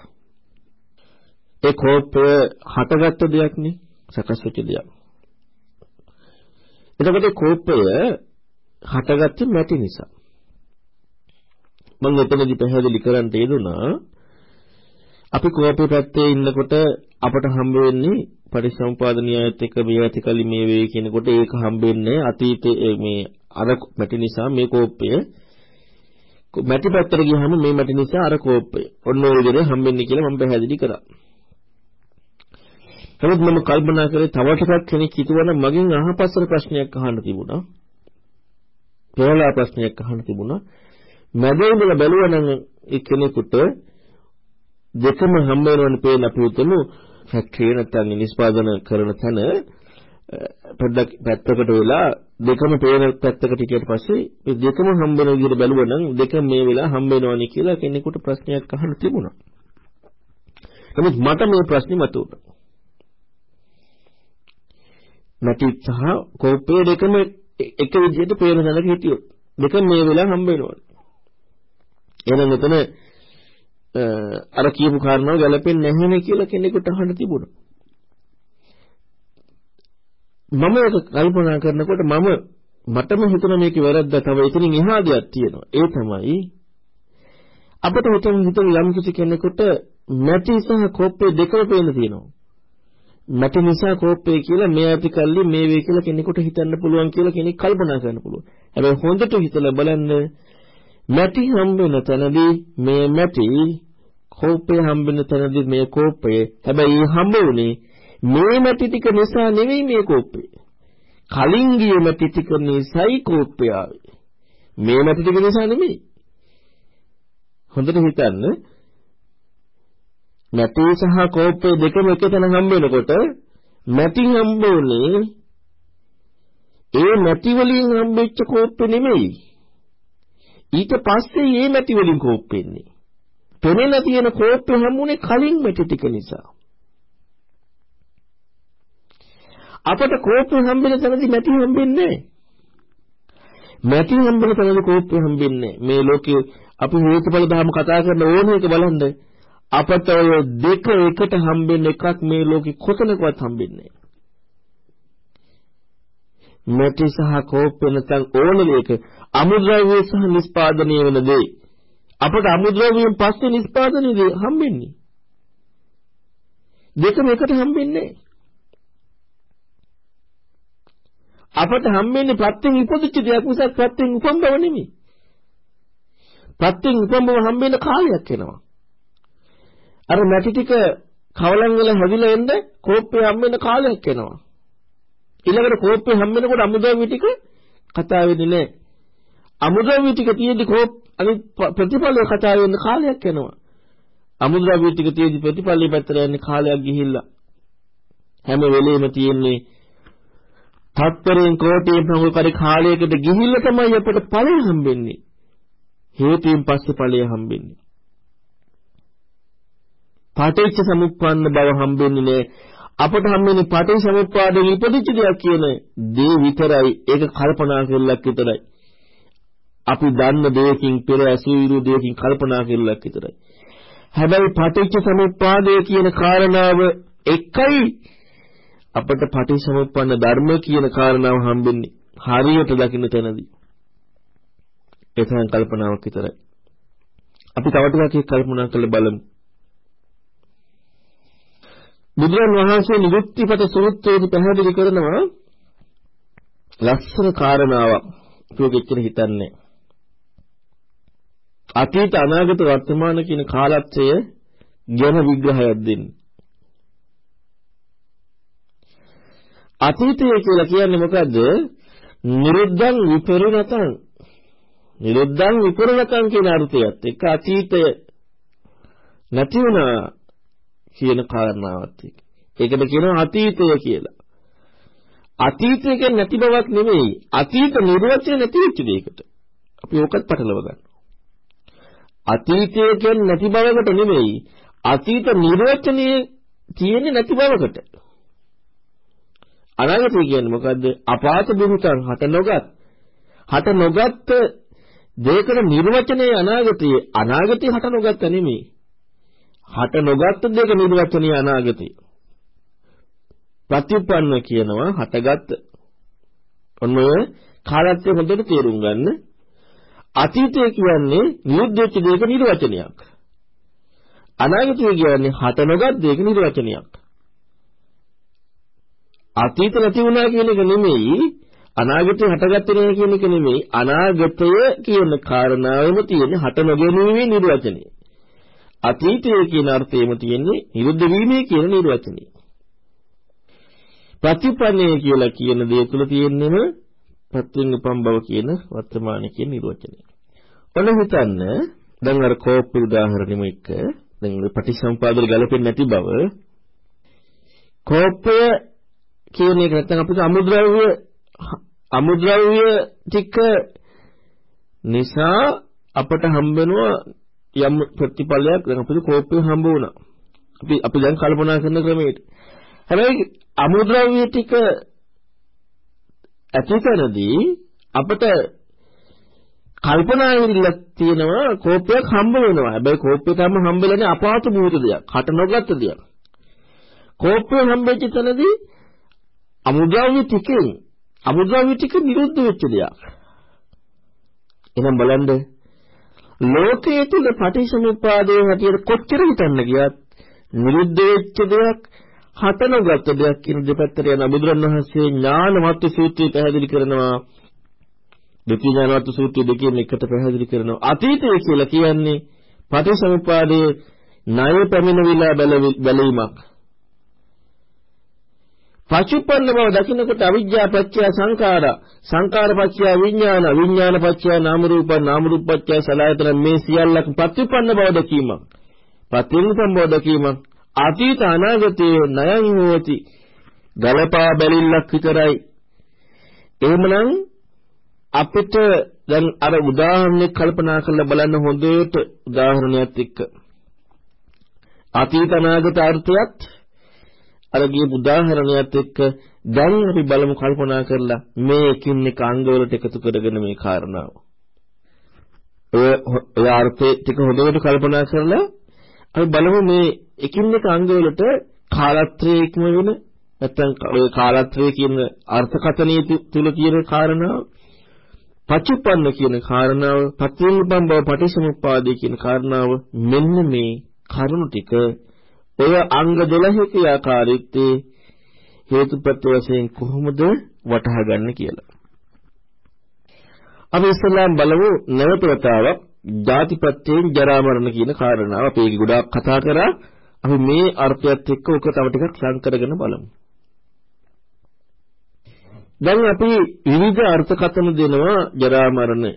ඒ කෝපය හටගත්ත දෙයක් නේ සකස් වෙච්ච දෙයක් එතකොට කෝපය හටගත්තේ මැටි නිසා. මම එතනදි පැහැදිලි කරන්න යෙදුනා අපි කෝපේ පැත්තේ ඉන්නකොට අපට හම්බ වෙන්නේ පරිසම්පාද න්‍යායත් එක්ක මේ ඇතිකලි මේ වේ කියනකොට ඒක හම්බෙන්නේ අතීතයේ මේ අර මැටි නිසා මේ කෝපය මැටි පැත්තට ගියහම මේ මැටි නිසා අර කෝපය ඔන්න ඔය විදිහට හම්බෙන්නේ කියලා මම පැහැදිලි කරා. නමුත් මම කල්පනා කරේ තව ටිකක් කෙනෙක් හිතුවනම් මගෙන් අහපස්සට ප්‍රශ්නයක් අහන්න තිබුණා. පෙරලා ප්‍රශ්නයක් අහන්න තිබුණා. මැදේ ඉඳලා බැලුවනම් ඒ කෙනෙකුට දෙකම හම්බ වෙනවනේ පේන අපි හිතමු ෆැක්ටරි නැත්නම් නිෂ්පාදන කරන තැන පොඩ්ඩක් පැත්තකට වෙලා දෙකම පේන පැත්තකට හිටියට පස්සේ මේ දෙකම හම්බ වෙන විදිහට බැලුවනම් දෙක මේ වෙලාව හම්බ වෙනවනේ කියලා කෙනෙකුට ප්‍රශ්නයක් අහන්න තිබුණා. නමුත් මට මේ ප්‍රශ්නේ මතුවුණා. මැටි සහ කෝපය දෙකම එක විදිහට පේන තැනක හිටියොත් දෙක මේ වෙලාව හම්බ වෙනවා. එහෙනම් මෙතන අර කියපු කාරණාව ගැලපෙන්නේ නැහැනේ කියලා කෙනෙකුට අහන්න තිබුණා. මම ඒක කල්පනා කරනකොට මම මටම හිතුණ මේකේ වැරද්ද තව එතනින් එහා දෙයක් තියෙනවා. ඒ තමයි අපිට හිතන හිතන යම් කිසි කෙනෙකුට මැටි සහ කෝප්පේ දෙකම පේන්න තියෙනවා. මැටි නිසා කෝප්පේ කියලා මේ ඇති කල්ලි මේ වේ කියලා කෙනෙකුට හිතන්න පුළුවන් කියලා කෙනෙක් කල්පනා කරන්න පුළුවන්. හැබැයි හොඳට හිතලා බලන්න මැටි හම්බෙන තැනදී මේ මැටි කෝප්පේ හම්බෙන තැනදී මේ කෝප්පේ හැබැයි හම්බ වුණේ මේ මැටි ටික නිසා නෙවෙයි මේ කෝප්පේ. කලින් ගිය මැටි ටික නිසායි කෝප්පේ ආවේ. මේ මැටි ටික නිසා නෙමෙයි. හොඳට හිතන්න මැටි සහ කෝප්පේ දෙකම එකතැන හම්බ වෙනකොට මැටි හම්බ වුණේ ඒ මැටි වලින් හම්බෙච්ච කෝප්පේ නෙමෙයි. ඊට පස්සේ මේ මැටි වලින් කෝප්පෙන්නේ. පෙනෙන තියෙන කෝප්පේ හම්බුනේ කලින් මැටි ටික නිසා. අපට කෝප්පේ හම්බෙන තැනදී මැටි හම්බෙන්නේ නැහැ. මැටි හම්බෙන තැනදී කෝප්පේ හම්බෙන්නේ මේ ලෝකේ අපි හේතුඵල ධර්ම කතා කරන ඕන එක බලන්න අපට ඔය දෙක එකට හම්බෙන්න එකක් මේ ලෝකෙ කොතනකවත් හම්බෙන්නේ නැහැ. මැටි සහ කෝප්පේ නැත්නම් ඕන දෙයක අමුද්‍රව්‍ය සහ නිස්පාදනය වෙන දේ අපට අමුද්‍රව්‍යයෙන් පස්සේ නිස්පාදනය හම්බෙන්නේ. දෙකම එකට හම්බෙන්නේ අපට හම්බෙන්නේ ප්‍රත්‍යයෙන් ඉපදිච්ච දෙයක් මිසක් ප්‍රත්‍යයෙන් උපන් බව නෙමෙයි. ප්‍රත්‍යයෙන් උපන් බව හම්බෙන්න කාලයක් එනවා. අර මැටි ටික කවලම් වල හැදිලා එන්න කෝප්පේ හම්බෙන්න කාලයක් එනවා. ඊළඟට කෝප්පේ හම්බෙනකොට අමුද්‍රව්‍ය ටික කතා වෙන්නේ නැහැ. අමුද්‍රව්‍ය ටික තියෙද්දි කෝප් අනිත් ප්‍රතිඵලය කතා වෙන්න කාලයක් යනවා. අමුද්‍රව්‍ය ටික තියෙද්දි ප්‍රතිඵලය පැත්තට යන්නේ කාලයක් ගිහිල්ලා. හැම වෙලෙම තියෙන්නේ තත්පරෙන් කෝටියෙන් ප්‍රමුඛ කාලයකට ගිහිල්ලා තමයි අපට ඵලය හම්බෙන්නේ. හේතුයෙන් පස්සේ ඵලය හම්බෙන්නේ. පාටිච්ච සමුප්පන්න බව හම්බෙන්නේ නෑ. අපට හම්බෙන්නේ පාටිච්ච සමුප්පාදයෙන් ඉපදිච්ච දෙයක් කියන දේ විතරයි. ඒක කල්පනා කරලක් විතරයි. අපි දන්න දෙයකින් පෙර ඇසූරු දෙයකින් කල්පනා කරලක් විතරයි. හැබැයි පාටිච්ච සමුප්පාදය කියන කාරණාව එකයි අපට පටිච්චසමුප්පන්න ධර්ම කියන කාරණාව හම්බෙන්නේ හරියට දකින්න තැනදී. ඒ තරම් කල්පනාවක් විතරයි. අපි තව ටිකක් කල්පනා කරලා බලමු. බුදුරන් වහන්සේ නිරුක්තිපත සූත්‍රයේදී පැහැදිලි කරනවා ලස්සන කාරණාවක්. ඒක එච්චර හිතන්නේ. අතීත අනාගත වර්තමාන කියන කාලත්වය ගැන විග්‍රහයක් දෙන්නේ. අතීතය කියලා කියන්නේ මොකද්ද? නිරුද්ධං විපරිණතං. නිරුද්ධං විපරිණතං කියන අර්ථයත් එක්ක අතීතය නැති වුණා කියන කාරණාවත් එක්ක. ඒකට කියනවා අතීතය කියලා. අතීතය කියන්නේ නැති බවක් නෙමෙයි. අතීත නිර්වචනය නැති වෙච්ච දෙයකට. අපි ඕකත් පටලව ගන්නවා. අතීතය කියන්නේ නැති බවකට නෙමෙයි. අතීත නිර්වචනයේ තියෙන්නේ නැති බවකට. අනාගතය කියන්නේ මොකද්ද? අපාත බුරුතං හට නොගත්. හට නොගත් දෙයකට නිර්වචනයේ අනාගතයේ අනාගතේ හට නොගත්ත නෙමෙයි. හට නොගත් දෙයක නිර්වචනයේ අනාගතේ. ප්‍රතිඋපන්න කියනවා හටගත්. ඔන්න ඔය කාලත්වය හොඳට තේරුම් ගන්න. අතීතය කියන්නේ නිරුද්ධ වෙච්ච දෙයක නිර්වචනයක්. අනාගතය කියන්නේ හට නොගත් දෙයක නිර්වචනයක්. අතීත නැති වුණා කියන එක නෙමෙයි අනාගතේ හටගත්තේ නැහැ කියන එක නෙමෙයි අනාගතය කියන කාරණාවෙම තියෙන හට නොගැනීමේ නිර්වචනය. අතීතය කියන අර්ථයෙම තියෙන්නේ නිරුද්ධ වීමේ කියන නිර්වචනය. ප්‍රතිපන්නේ කියලා කියන දේ තුල තියෙන්නම ප්‍රත්‍යංග පම්බව කියන වර්තමාන කියන නිර්වචනය. ඔන්න හිතන්න දැන් අර කෝප්පේ උදාහරණෙම එක්ක දැන් පටිසම්පාදවල ගැලපෙන්නේ නැති බව කෝප්පය කියන එක නැත්නම් අපිට අමුද්‍රව්‍ය අමුද්‍රව්‍ය ටික නිසා අපට හම්බෙනවා යම් ප්‍රතිඵලයක් දැන් අපිට කෝප්පේ හම්බ වුණා. අපි අපි දැන් කල්පනා කරන ක්‍රමයට. හැබැයි අමුද්‍රව්‍ය ටික ඇතිකරදී අපට කල්පනා වෙන්නක් තියෙනවා කෝපයක් හම්බ වෙනවා. හැබැයි කෝප්පේ තම හම්බෙලානේ අපාත භූත දෙයක්. කට නොගත්ත දෙයක්. කෝප්පේ හම්බෙච්ච තැනදී අමුද්‍රව්‍ය ටිකෙන් අමුද්‍රව්‍ය ටික නිරුද්ධ වෙච්ච දෙයක්. එහෙනම් බලන්න ලෝකයේ තුල පටිච්චසමුප්පාදයේ හැටියට කොච්චර හිතන්න ගියත් නිරුද්ධ වෙච්ච දෙයක් හතනගත් දෙයක් කියන දෙපැත්තට යන බුදුරණවහන්සේ ඥානවත් සූත්‍රය පැහැදිලි කරනවා. දෙති ඥානවත් සූත්‍රය දෙකෙන් එකට පැහැදිලි කරනවා. අතීතය කියලා කියන්නේ පටිච්චසමුප්පාදයේ ණය පැමිණවිලා බැලීමක්. පච්චුප්පන්න බව දකින්නකොට අවිජ්ජා පත්‍ය සංඛාරා සංඛාර පත්‍ය විඥාන විඥාන පත්‍ය නාම රූප නාම රූප පත්‍ය සලආයතන මේ සියල්ලක් පච්චුප්පන්න බව දැකීමක් පතින් බව දැකීමක් අතීත අනාගතයේ ණයන් හෝති. ගලපා බැලිල්ලක් විතරයි. එහෙමනම් අපිට දැන් අර උදාහරණයක් කල්පනා කරලා බලන්න හොඳට උදාහරණයක් එක්ක. අතීත අනාගත අර්ථයත් අර ගිය උදාහරණයත් එක්ක දැන් අපි බලමු කල්පනා කරලා මේ එකින් එක අංගවලට එකතු කරගෙන මේ කාරණාව. ඔය ඔය අර්ථය ටික හොඳට කල්පනා කරලා අපි බලමු මේ එකින් එක අංගවලට කාලත්‍රයේ ඉක්ම වෙන නැත්නම් ඔය කාලත්‍රයේ කියන අර්ථකථනයේ තුල කියන කාරණාව පච්චුප්පන්න කියන කාරණාව පත්‍රිල්බම් බව පටිසමුප්පාදේ කියන කාරණාව මෙන්න මේ කරුණු ටික ඔය අංග 12 ක්‍රියාකාරීත්වයේ හේතුප්‍රත්‍ය වශයෙන් කොහොමද වටහා ගන්න කියලා. අපි ඉස්සෙල්ලාම බලමු නැවත වතාවක් ජාතිපත්‍යයෙන් ජරා මරණ කියන කාරණාව අපි ඒක ගොඩාක් කතා කරා. අපි මේ අර්ථයත් එක්ක ඔක තව ටිකක් ලං කරගෙන බලමු. දැන් අපි විවිධ අර්ථකථන දෙනවා ජරා මරණය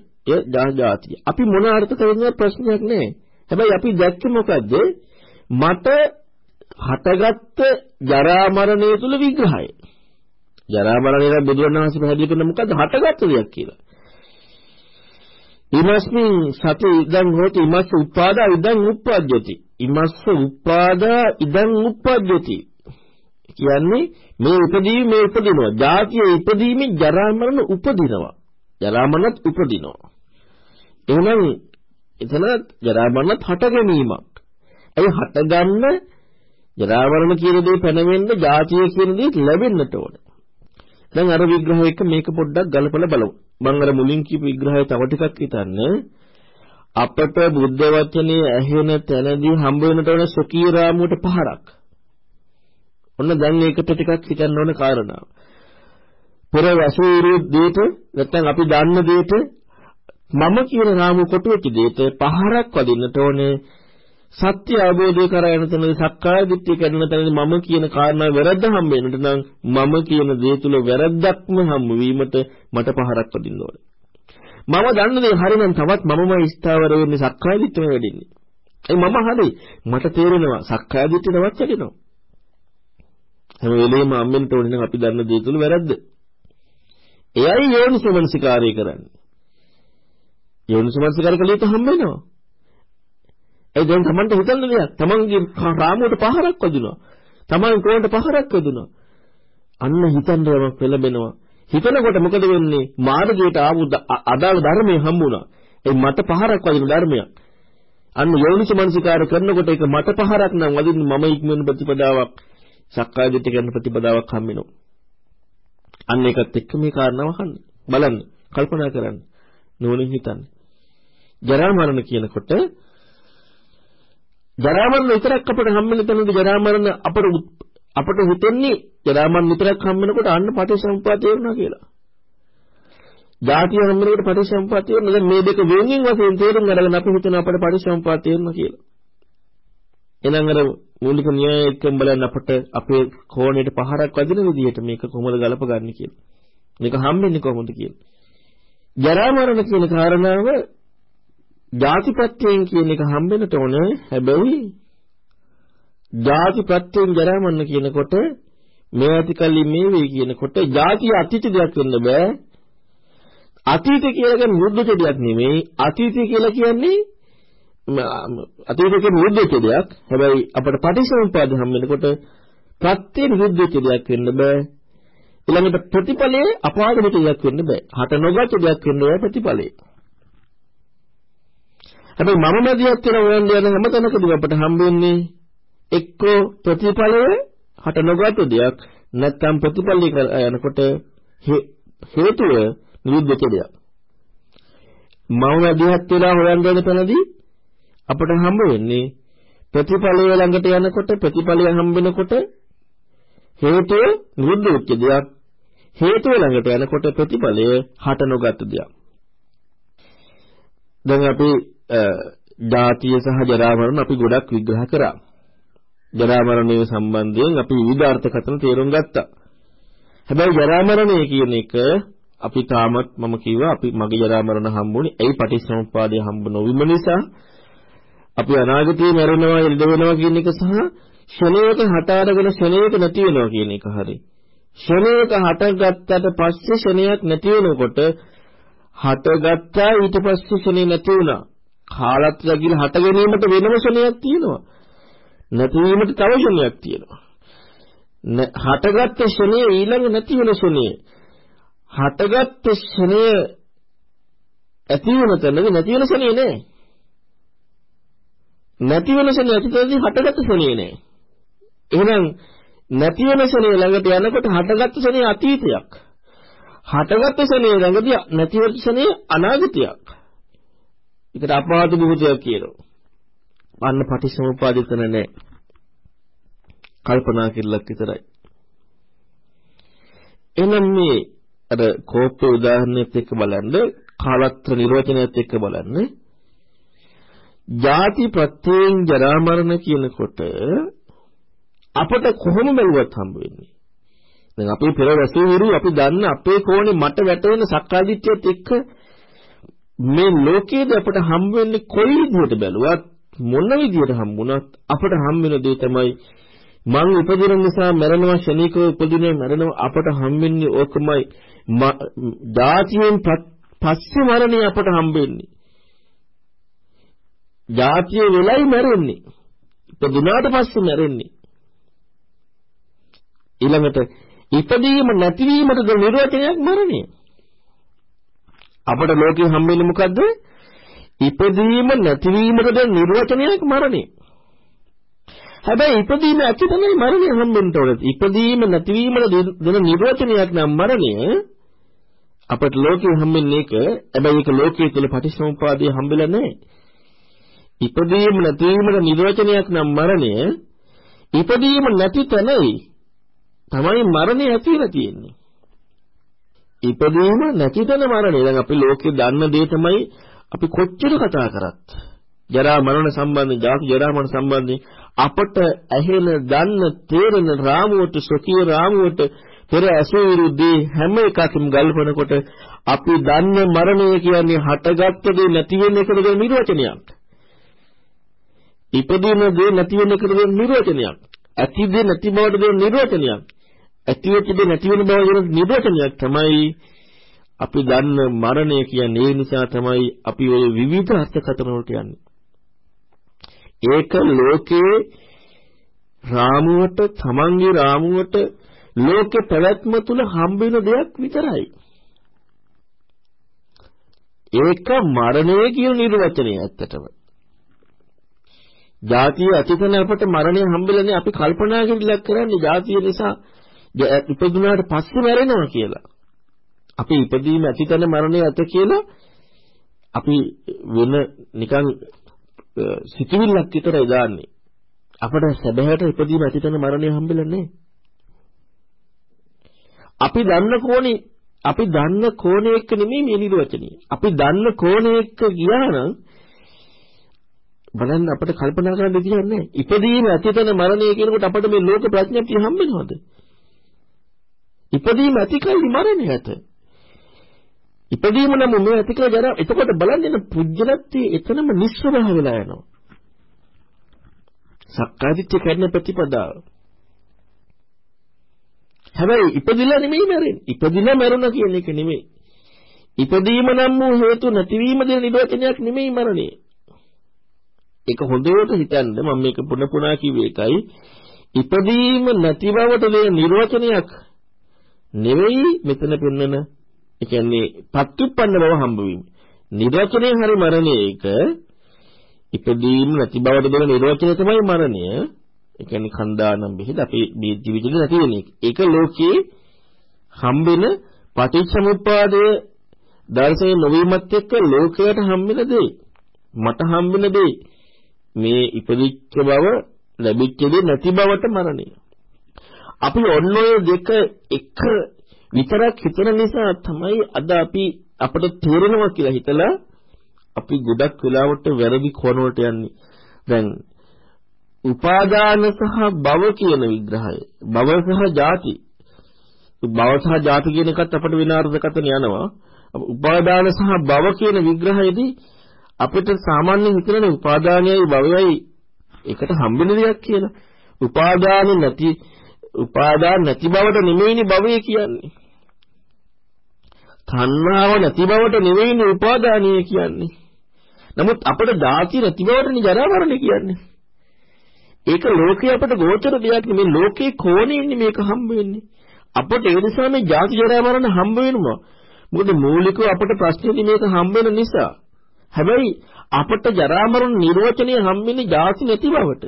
ජාතිය. අපි මොන අර්ථකථනයක් ප්‍රශ්නයක් නෑ. හැබැයි අපි දැක්කේ මොකද්ද? මට හටගත්ත ජරා මරණය තුල විග්‍රහය. ජරා මරණය නම් බුදුරණවහන්සේ පැහැදිලි කරන මොකද්ද? හටගත්ත දෙයක් කියලා. ඉමස්මින් සති ඉදං හෝති ඉමස්ස උපාදා ඉදං උප්පජ්ජති. ඉමස්ස උපාදා ඉදං උප්පජ්ජති. කියන්නේ මේ ඉපදීම මේ උපදිනවා. ජාතිය ඉපදීමෙන් ජරා මරණ උපදිනවා. ජරා මරණත් උපදිනවා. එහෙනම් එතන ජරා මරණත් හට ගැනීමක්. ඒ හටගන්න ජරා මරණ කියන දේ පැනවෙන්න ජාතිය කියන දේ ලැබෙන්නට ඕන. දැන් අර විග්‍රහය එක මේක පොඩ්ඩක් ගලපලා බලමු. මම අර මුලින් කියපු විග්‍රහය තව ටිකක් හිතන්න. අපට බුද්ධ වචනේ ඇහෙන තැනදී හම්බ වෙනට වන සොකී රාමුවට පහරක්. ඔන්න දැන් ඒකට ටිකක් හිතන්න ඕන කාරණාව. පෙර වශීරු දෙයට නැත්නම් අපි දන්න දෙයට මම කියන රාමු කොටුවෙච්ච දෙයට පහරක් වදින්නට ඕනේ සත්‍ය අවබෝධය කරා යන තැනදී සක්කාය දිට්ඨිය කරන තැනදී මම කියන කාරණා වැරද්ද හම්බ වෙනට නම් මම කියන දේ තුල වැරද්දක්ම හම්බ වීමට මට පහරක් වදින්න ඕනේ. මම දන්න දේ හරිනම් තවත් මමමයි ස්ථාවර වෙන්නේ සක්කාය දිට්ඨියම වැඩින්නේ. ඒ මම හරි මට තේරෙනවා සක්කාය දිට්ඨිය තවත් වැඩිනවා. හැම වෙලේම අම්මෙන්ට ඕනේ නම් අපි දන්න දේ තුල වැරද්ද. එයයි යෝනිසමනසිකාරය කරන්නේ. යෝනිසමනසිකාරය කලියට හම්බ වෙනවා. ඒ දැන් Tamanට හිතන්න දෙයක්. Tamanගේ රාමුවට පහරක් වදිනවා. Taman කොනට පහරක් වදිනවා. අන්න හිතන්න යමක් පෙළඹෙනවා. හිතනකොට මොකද වෙන්නේ? මාර්ගයට ආපු අදාළ ධර්මයේ හම්බුණා. ඒ මට පහරක් වදින ධර්මයක්. අන්න යෝනිස මනසිකාර කරනකොට ඒක මට පහරක් නම් වදින්නේ මම ඉක්මන ප්‍රතිපදාවක් සක්කාය දිට්ඨිය කරන ප්‍රතිපදාවක් හම් වෙනවා. අන්න ඒකත් එක්ක මේ කාරණාව අහන්න. බලන්න, කල්පනා කරන්න. නෝනින් හිතන්න. ජරා මරණ කියනකොට ජරා මරණ විතරක් අපට හම්බෙන තැනදී ජරා මරණ අපට අපට හිතෙන්නේ ජරා මරණ විතරක් හම්බෙනකොට අන්න පටිසම්පාද තේරුණා කියලා. ජාතිය හම්බෙනකොට පටිසම්පාද තේරුණා. දැන් මේ දෙක වෙනින් වශයෙන් තේරුම් අරගෙන අපි හිතන අපට පටිසම්පාද තේරුණා කියලා. එහෙනම් අර මූලික න්‍යාය එක්කම බලන්න අපට අපේ කෝණයට පහරක් වදින විදිහට මේක කොහොමද ගලපගන්නේ කියලා. මේක හම්බෙන්නේ කොහොමද කියලා. ජරා මරණ කියන කාරණාව ජාතිපත්‍යයෙන් කියන එක හම්බෙන්නට ඕනේ. හැබැයි ජාතිපත්‍යයෙන් ජරාමන්න කියනකොට මේ ඇතිකල්ලි මේ වේ කියනකොට ජාතිය අතීත දෙයක් වෙන්න බෑ. අතීත කියලා කියන්නේ මුද්දිත දෙයක් නෙමෙයි. අතීතය කියලා කියන්නේ අතීතයේ නිරුද්ධ දෙයක්. හැබැයි අපට පටිසමුපාද හම් වෙනකොට ප්‍රත්‍ය නිරුද්ධ දෙයක් වෙන්න බෑ. ඊළඟට ප්‍රතිඵලයේ අපාගත දෙයක් වෙන්න බෑ. හට නොගත් දෙයක් වෙන්න බෑ ප්‍රතිඵලයේ. හැබැයි මම මැදිහත් වෙන හොයන්න යන හැම තැනකදී අපට හම්බෙන්නේ එක්කෝ ප්‍රතිඵලය හට නොගත් දෙයක් නැත්නම් ප්‍රතිඵලය යනකොට හේතුව නිරුද්ධ දෙයක්. මම මැදිහත් වෙලා හොයන්න යන තැනදී අපට හම්බ වෙන්නේ ප්‍රතිඵලය ළඟට යනකොට ප්‍රතිඵලය හම්බෙනකොට හේතුව නිරුද්ධ වෙච්ච දෙයක් හේතුව ළඟට යනකොට ප්‍රතිඵලය හට නොගත් දෙයක්. දැන් අපි ජාතිය සහ ජරා මරණ අපි ගොඩක් විග්‍රහ කරා. ජරා මරණය සම්බන්ධයෙන් අපි විවිධ අර්ථකථන තේරුම් ගත්තා. හැබැයි ජරා මරණය කියන එක අපි තාමත් මම කිව්වා අපි මගේ ජරා මරණ හම්බුනේ ඇයි පටිච්චසමුප්පාදය හම්බ නොවීම නිසා අපි අනාගතේ මැරෙනවා ඉඳ වෙනවා කියන එක සහ ෂණයක හට අරගෙන ෂණයක නැති වෙනවා කියන එක හරි. ෂණයක හටගත්තට පස්සේ ෂණයක් නැති වෙනකොට හටගත්තා ඊට පස්සේ ශනේ නැති වුණා. කාලත්‍ර කියලා හට ගැනීමට වෙනම ශනයක් තියෙනවා. නැතිවීමට තව ශනයක් තියෙනවා. හටගත්ත ශනේ ඊළඟ නැති වෙන ශනේ. හටගත්ත ශනේ ඇති වෙන තැනදී නැති වෙන ශනේ නෑ. නැති වෙන ශනේ ඇති තැනදී හටගත්ත ශනේ නෑ. එහෙනම් නැති වෙන ශනේ ළඟට යනකොට හටගත්ත ශනේ අතීතයක්. හටගත්ත ශනේ ළඟදී නැති වෙන ශනේ අනාගතයක්. ඒකට අපවාද බුද්ධයක් කියනවා. අන්න පටිච්චසමුප්පාදිතන නැහැ. කල්පනා කිරලක් විතරයි. එහෙනම් මේ අර කෝප්පේ උදාහරණයත් එක්ක බලන්න කාලත්‍ර නිර්වචනයත් එක්ක බලන්න. ಜಾති ප්‍රත්‍යයෙන් ජරා මරණ කියනකොට අපට කොහොම බැලුවත් හම්බ වෙන්නේ. දැන් අපේ පෙර රසූරු අපි දන්න අපේ කෝණේ මට වැටෙන සක්කාදිට්ඨියත් එක්ක මේ ලෝකයේද අපට හම්බ වෙන්නේ කොයි විදිහට බැලුවත් මොන විදිහට හම්බුණත් අපට හම්බ වෙන දේ තමයි මං උපදින නිසා මැරෙනවා ශනිකව උපදිනේ මැරෙනවා අපට හම්බෙන්නේ ඕකමයි. ජාතියෙන් පස්සේ මරණය අපට හම්බෙන්නේ ජාතිය වෙලයි මැරෙන්නේ. ඉපදුනාට පස්සේ මැරෙන්නේ. ඊළඟට ඉපදීම නැතිවීමටද නිර්වචනයක් මරණය. අපට ලෝකේ හම්බෙන්නේ මොකද්ද ඉපදීම නැතිවීමටද නිර්වචනයක් මරණය හැබැයි ඉපදීම ඇති තමයි මරණය හම්බෙන්න ඕනේ. ඉපදීම නැතිවීමට දෙන නිර්වචනයක් නම් මරණය අපට ලෝකේ හම්බෙන්නේ ඒක. හැබැයි ඒක ලෝකයේ තුල පටිච්චසමුප්පාදයේ හම්බෙලා නැහැ. ඉපදීම නැතිවීමට නිර්වචනයක් නම් මරණය ඉපදීම නැති තැනයි තමයි මරණය ඇති වෙලා තියෙන්නේ. ඉපදීම නැති තැන මරණය. දැන් අපි ලෝකේ දන්න දේ තමයි අපි කොච්චර කතා කරත් ජරා මරණ සම්බන්ධයෙන්, ජාති ජරා මරණ සම්බන්ධයෙන් අපට ඇහෙන, දන්න, තේරෙන රාමුවට, සොකී රාමුවට පෙර ඇසුරුදී හැම එකකම ගල්පනකොට අපි දන්න මරණය කියන්නේ හටගත්ත දේ නැති වෙන එකද නිර්වචනයක්. ඉපදින දේ නැති වෙන එකද නිර්වචනයක්. ඇති දේ නැති බවට දෙන නිර්වචනයක්. ඇති වෙච්ච දේ නැති වෙන බව දෙන නිර්වචනයක් තමයි අපි දන්න මරණය කියන්නේ ඒ නිසා තමයි අපි ওই විවිධ අර්ථකථන වලට යන්නේ. ඒක ලෝකේ රාමුවට තමන්ගේ රාමුවට ලෝකේ පැවැත්ම තුල හම්බ වෙන දෙයක් විතරයි. ඒක මරණය කියන නිර්වචනය ඇත්තටම. ජාතිය අතිතන අපට මරණය හම්බෙලානේ අපි කල්පනා කරලා කරන්නේ ජාතිය නිසා ඉපදුනාට පස්සේ මැරෙනවා කියලා. අපි ඉපදීම ඇතිතන මරණය ඇත කියලා අපි වෙන නිකන් සිතුවිල්ලක් විතරයි දාන්නේ. අපට සැබෑවට ඉපදීම ඇතිතන මරණය හම්බෙලා නැහැ. අපි දන්න කෝණේ අපි දන්න කෝණේ එක්ක නෙමෙයි මේ නිර්වචනය. අපි දන්න කෝණේ එක්ක ගියා නම් බලන්න අපිට කල්පනා කරන්න දෙයක් නැහැ. ඉපදීම ඇතිතන මරණය කියනකොට අපිට මේ ලෝක ප්‍රඥප්තිය හම්බෙනවද? ඉපදීම ඇතිකල්ලි මරණය ඇත. ඉපදීම නම් මේ ඇති කියලා ජරා එතකොට බලන්න පුජ්‍යලත්වයේ එතනම නිස්සරහ වෙලා යනවා. සක්කාදිට්ඨිය කරන ප්‍රතිපදාව. හැබැයි ඉපදිලා නෙමෙයි මැරෙන්නේ. ඉපදිලා මැරුණා කියන එක නෙමෙයි. ඉපදීම නම් වූ හේතු නැතිවීම දෙන නිරෝධනයක් නෙමෙයි මරණය. ඒක හොඳට හිතන්න මම මේක පුන පුනා කිව්වේ එකයි. ඉපදීම නැති බවට දෙන නිරෝධනයක් නෙවෙයි මෙතන පෙන්වන ඒ කියන්නේ පත්‍යුප්පන්න බව හම්බ වීම. නිර්වචනයේ හරි මරණය ඒක ඉපදීම නැති බවට දෙන නිර්වචනය තමයි මරණය. ඒ කියන්නේ කන්දානම් බෙහෙත් අපි ජීවිතේ නැති වෙන එක. ඒක ලෝකේ හම්බෙන පටිච්චසමුප්පාදයේ දර්ශනය නොවීමත් එක්ක ලෝකයට හම්බෙන දේ. මට හම්බෙන දේ මේ ඉපදිච්ච බව ලැබිච්ච දේ නැති බවට මරණය. අපි ඔන්න ඔය දෙක එක විතරක් හිතන නිසා තමයි අද අපි අපිට තේරෙනවා කියලා හිතලා අපි ගොඩක් වෙලාවට වැරදි කොන වලට යන්නේ. දැන් උපාදාන සහ භව කියන විග්‍රහය. භව සහ ජාති. භව සහ ජාති කියන එකත් අපිට වෙන අර්ථකථන යනවා. උපාදාන සහ භව කියන විග්‍රහයේදී අපිට සාමාන්‍යයෙන් හිතන්නේ උපාදානයයි භවයයි එකට හම්බෙන දෙයක් කියලා. උපාදාන නැති උපාදාන නැති බවට නෙමෙයිනේ භවය කියන්නේ. තණ්හාව නැති බවට නෙවෙයිනේ උපාදානීය කියන්නේ. නමුත් අපිට ධාති නැති බවටනේ ජරා මරණ කියන්නේ. ඒක ලෝකේ අපට ගෝචර දෙයක් නෙමෙයි ලෝකේ කෝණේ ඉන්නේ මේක හම්බ වෙන්නේ. අපට ඒ නිසා මේ ජාති ජරා මරණ හම්බ වෙනවා. මොකද මූලිකව අපට ප්‍රශ්නේ මේක හම්බ වෙන නිසා. හැබැයි අපට ජරා මරණ නිර්වචනය හම්බෙන්නේ ජාති නැති බවට.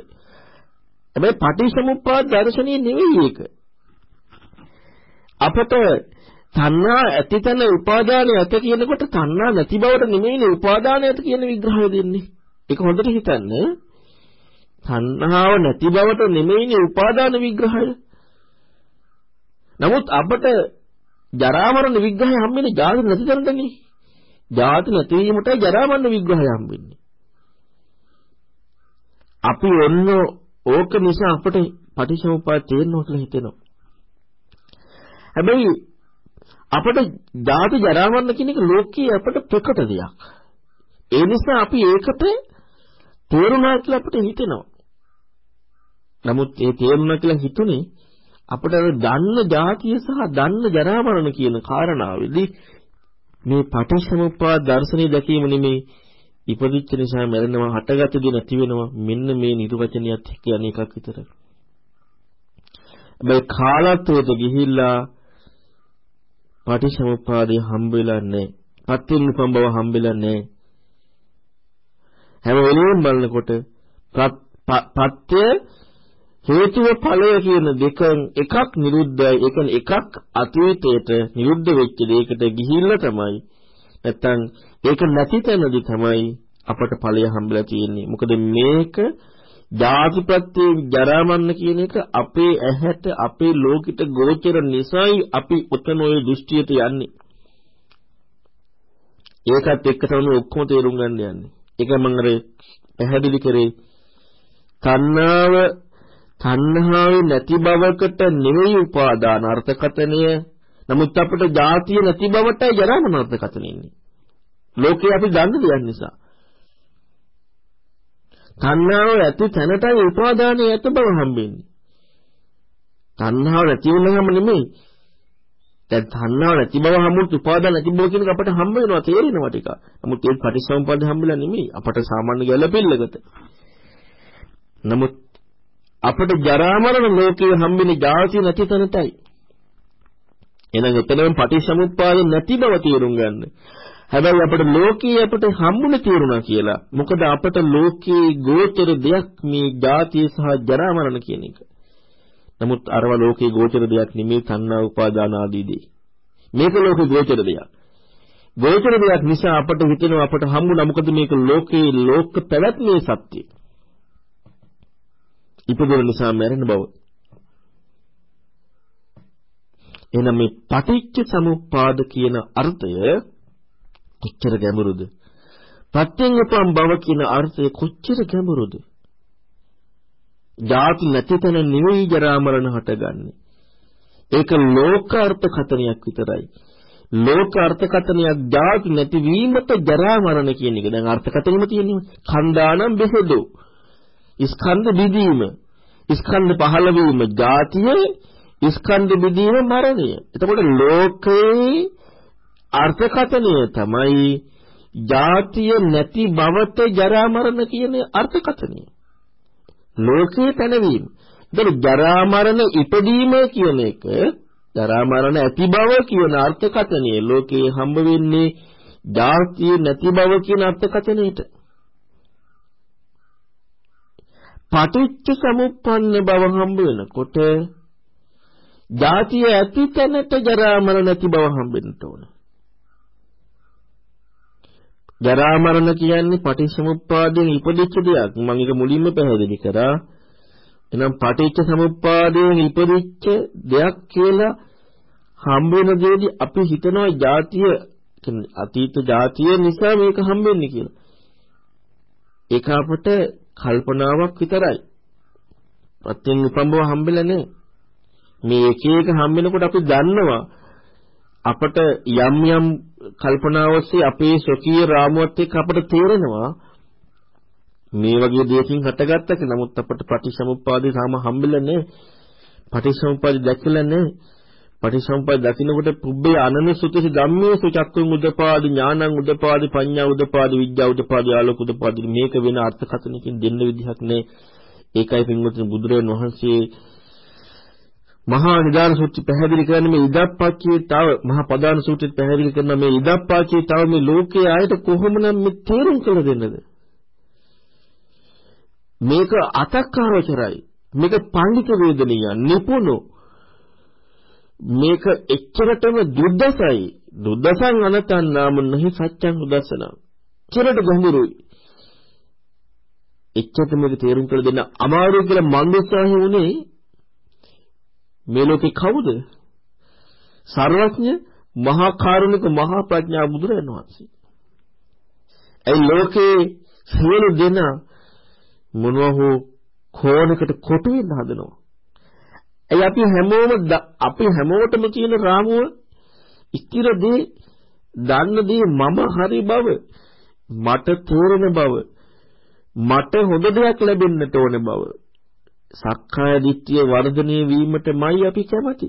හැබැයි පටිච්චසමුප්පාද දර්ශනීය නෙවෙයි ඒක. අපට තණ්හා ඇතිතන උපාදානය ඇත කියනකොට තණ්හා නැති බවට නෙමෙයිනේ උපාදානය ඇත කියන විග්‍රහය දෙන්නේ. ඒක හොඳට හිතන්න. තණ්හාව නැති බවට නෙමෙයිනේ උපාදාන විග්‍රහය. නමුත් අපට ජරා මරණ විග්‍රහය හම්බෙන්නේ ජාති නැති තැනටනේ. ජාති නැතිවීමටයි ජරා මරණ විග්‍රහය හම්බෙන්නේ. අපි ඔන්න ඕක නිසා අපට පටිච්චසමුප්පාද තේරෙනවා කියලා හිතෙනවා. හැබැයි අපට ජාති ජරා මරණ කියන එක ලෝකයේ අපට ප්‍රකට දෙයක්. ඒ නිසා අපි ඒකට තේරුණා කියලා අපිට හිතෙනවා. නමුත් ඒ තේරුණා කියලා හිතුනේ අපිට අර දන්න ජාතිය සහ දන්න ජරා මරණ කියන කාරණාවෙදී මේ පටිච්චසමුප්පාද දර්ශනය දැකීම නෙමේ ඉපදිච්ච නිසා මැරෙනවා හටගත්තදී නැති වෙනවා මෙන්න මේ නිර්වචනයත් එක්ක යන එකක් විතරයි. හැබැයි කාලත්වයට ගිහිල්ලා පටිච්චසමුප්පාදේ හම්බ වෙලා නැහැ. පත්‍යෙන් උපම් බව හම්බෙලා නැහැ. හැම වෙලෙම බලනකොට පත්‍ය හේතුව ඵලය කියන දෙකෙන් එකක් නිරුද්ධයි. ඒ කියන්නේ එකක් අතීතයට නිරුද්ධ වෙච්ච දෙයකට ගිහිල්ලා තමයි නැත්තම් ඒක නැති තැනදී තමයි අපට ඵලය හම්බෙලා තියෙන්නේ. මොකද මේක ජාතිපත්‍ය ජරාමරණ කියන එක අපේ ඇහැට අපේ ලෝකෙට ගෝචර නිසායි අපි උතන ওই දෘෂ්ටියට යන්නේ. ඒකත් එක්ක තමයි ඔක්කොම තේරුම් ගන්න යන්නේ. ඒක මම අර පැහැදිලි කරේ තණ්හාව තණ්හාවේ නැති බවකට නෙවෙයි උපාදාන අර්ථකතනය. නමුත් අපිට ಜಾතිය නැති බවටයි ජරාමරණ අර්ථකතන ඉන්නේ. ලෝකේ අපි දන්න දෙයක් නිසා. තණ්හාව ඇති තැනටයි උපාදානය ඇත බව හම්බෙන්නේ. තණ්හාව නැති වුණාම නෙමෙයි. දැන් තණ්හාව නැති බව හම්බුත් උපාදාන නැති බව කියන එක අපට හම්බ වෙනවා තේරෙනවා ටික. නමුත් ඒක පටිසම්පද හම්බෙලා නෙමෙයි. අපට සාමාන්‍ය ගැළපෙල්ලකට. නමුත් අපට ජරා මරණ ලෝකයේ හම්බෙන්නේ ජාති නැති තැනටයි. එහෙනම් එතනම පටිච්චසමුප්පාද නැති බව තේරුම් ගන්න. හැබැයි අපිට ලෝකයේ අපිට හම්බුනේ තේරුණා කියලා. මොකද අපට ලෝකයේ ගෝචර දෙයක් මේ ජාතිය සහ ජරා මරණ කියන එක. නමුත් අරව ලෝකයේ ගෝචර දෙයක් නෙමෙයි තණ්හා උපාදාන ආදී දේ. මේක ලෝකේ ගෝචර දෙයක්. ගෝචර දෙයක් නිසා අපට හිතෙනවා අපට හම්බුණා මොකද මේක ලෝකේ ලෝක පැවැත්මේ සත්‍යය. ඉපදෙන නිසා මැරෙන බව. එහෙනම් මේ පටිච්ච සමුප්පාද කියන අර්ථය කොච්චර ගැඹුරුද? ප්‍රත්‍යයෙන් උපම් බව කියන අර්ථය කොච්චර ගැඹුරුද? ජාති නැති තැන නෙවෙයි ජරා මරණ හටගන්නේ. ඒක ලෝකාර්ථ කතනයක් විතරයි. ලෝක අර්ථකථනයක් ජාති නැතිවීමට ජරා මරණ කියන එක. දැන් අර්ථකථනෙම තියෙන්නේ කන්දානම් බෙහෙදෝ. ස්කන්ධ බිඳීම. ස්කන්ධ පහළ වීම ජාතිය ස්කන්ධ බිඳීම මරණය. එතකොට ලෝකේ අර්ථකථනය තමයි ජාතිය නැති බවට ජරා මරණ කියන අර්ථකථනය. ලෝකේ පැනවීම. එතකොට ජරා මරණ ඉපදීම කියන එක ජරා මරණ ඇති බව කියන අර්ථකථනය ලෝකේ හම්බ වෙන්නේ ජාතිය නැති බව කියන අර්ථකථනයට. පටිච්ච සමුප්පන්න බව හම්බ වෙනකොට ජාතිය ඇති තැනට ජරා මරණ නැති බව හම්බෙන්න ඕන. ජරා මරණ කියන්නේ පටිච්චසමුප්පාදයෙන් ඉපදිච්ච දෙයක්. මම ඒක මුලින්ම පැහැදිලි කරා. එහෙනම් පටිච්ච සමුප්පාදයෙන් ඉපදිච්ච දෙයක් කියලා හම්බ වෙන දෙයදී අපි හිතනවා ජාතිය අතීත ජාතිය නිසා මේක හම්බෙන්නේ කියලා. ඒක අපට කල්පනාවක් විතරයි. ප්‍රත්‍යයෙන් උපම්බව හම්බෙලා නැහැ. මේ එක එක හම්බෙනකොට අපි දන්නවා අපට යම් යම් කල්පනාවස්සේ අපේ ස්වකීය රාමුවත් එක්ක අපට තේරෙනවා මේ වගේ දෙයකින් හටගත්තා කියලා. නමුත් අපට පටිච්චසමුප්පාදේ තාම හම්බෙලා නැහැ. පටිච්චසමුප්පාදේ දැකලා නැහැ. පටිසම්පද දකින්නකොට පුබ්බේ අනන සුතසි ධම්මේසු චක්කුං උදපාදි ඥානං උදපාදි පඤ්ඤා උදපාදි විද්‍යා උදපාදි ආලෝක උදපාදි මේක වෙන අර්ථකථනකින් දෙන්න විදිහක් නෑ ඒකයි පින්වතුනි බුදුරජාණන් වහන්සේ මහා නිදාන සූත්‍රය පැහැදිලි කරන්නේ මේ ඉදප්පච්චේ තව මහා පදාන සූත්‍රය පැහැදිලි කරන මේ ඉදප්පච්චේ තව මේ ලෝකයේ ආයත කොහොමනම් මේ තේරුම් කළ දෙන්නද? මේක අතක්කාරචරයි මේක පඬිත වේදනීය නිපුණු. මේක එච්චරටම දුද්දසයි දුද්දසං අනතන් නාම නැහි සත්‍යං උදස්සන එච්චරට ගැඹුරුයි. එච්චරට මේක තේරුම් කළ දෙන්න අමාරුයි කියලා මන් උත්සාහය උනේ මේ ලෝකේ කවුද? සර්වඥ මහා කාරුණික මහා ප්‍රඥා බුදුරජාණන් වහන්සේ. ඒ ලෝකේ සියලු දෙනා මොනවා හෝ කෝණයකට කොටු වෙන්න හදනවා. ඇයි අපි හැමෝම අපි හැමෝටම තියෙන රාමුව ස්ථිර දේ දන්න දේ මම හරි බව මට තේරෙන බව මට හොඳ දෙයක් ලැබෙන්නට ඕන බව සක්කාය දිට්ඨිය වර්ධනය වීමටමයි අපි කැමති.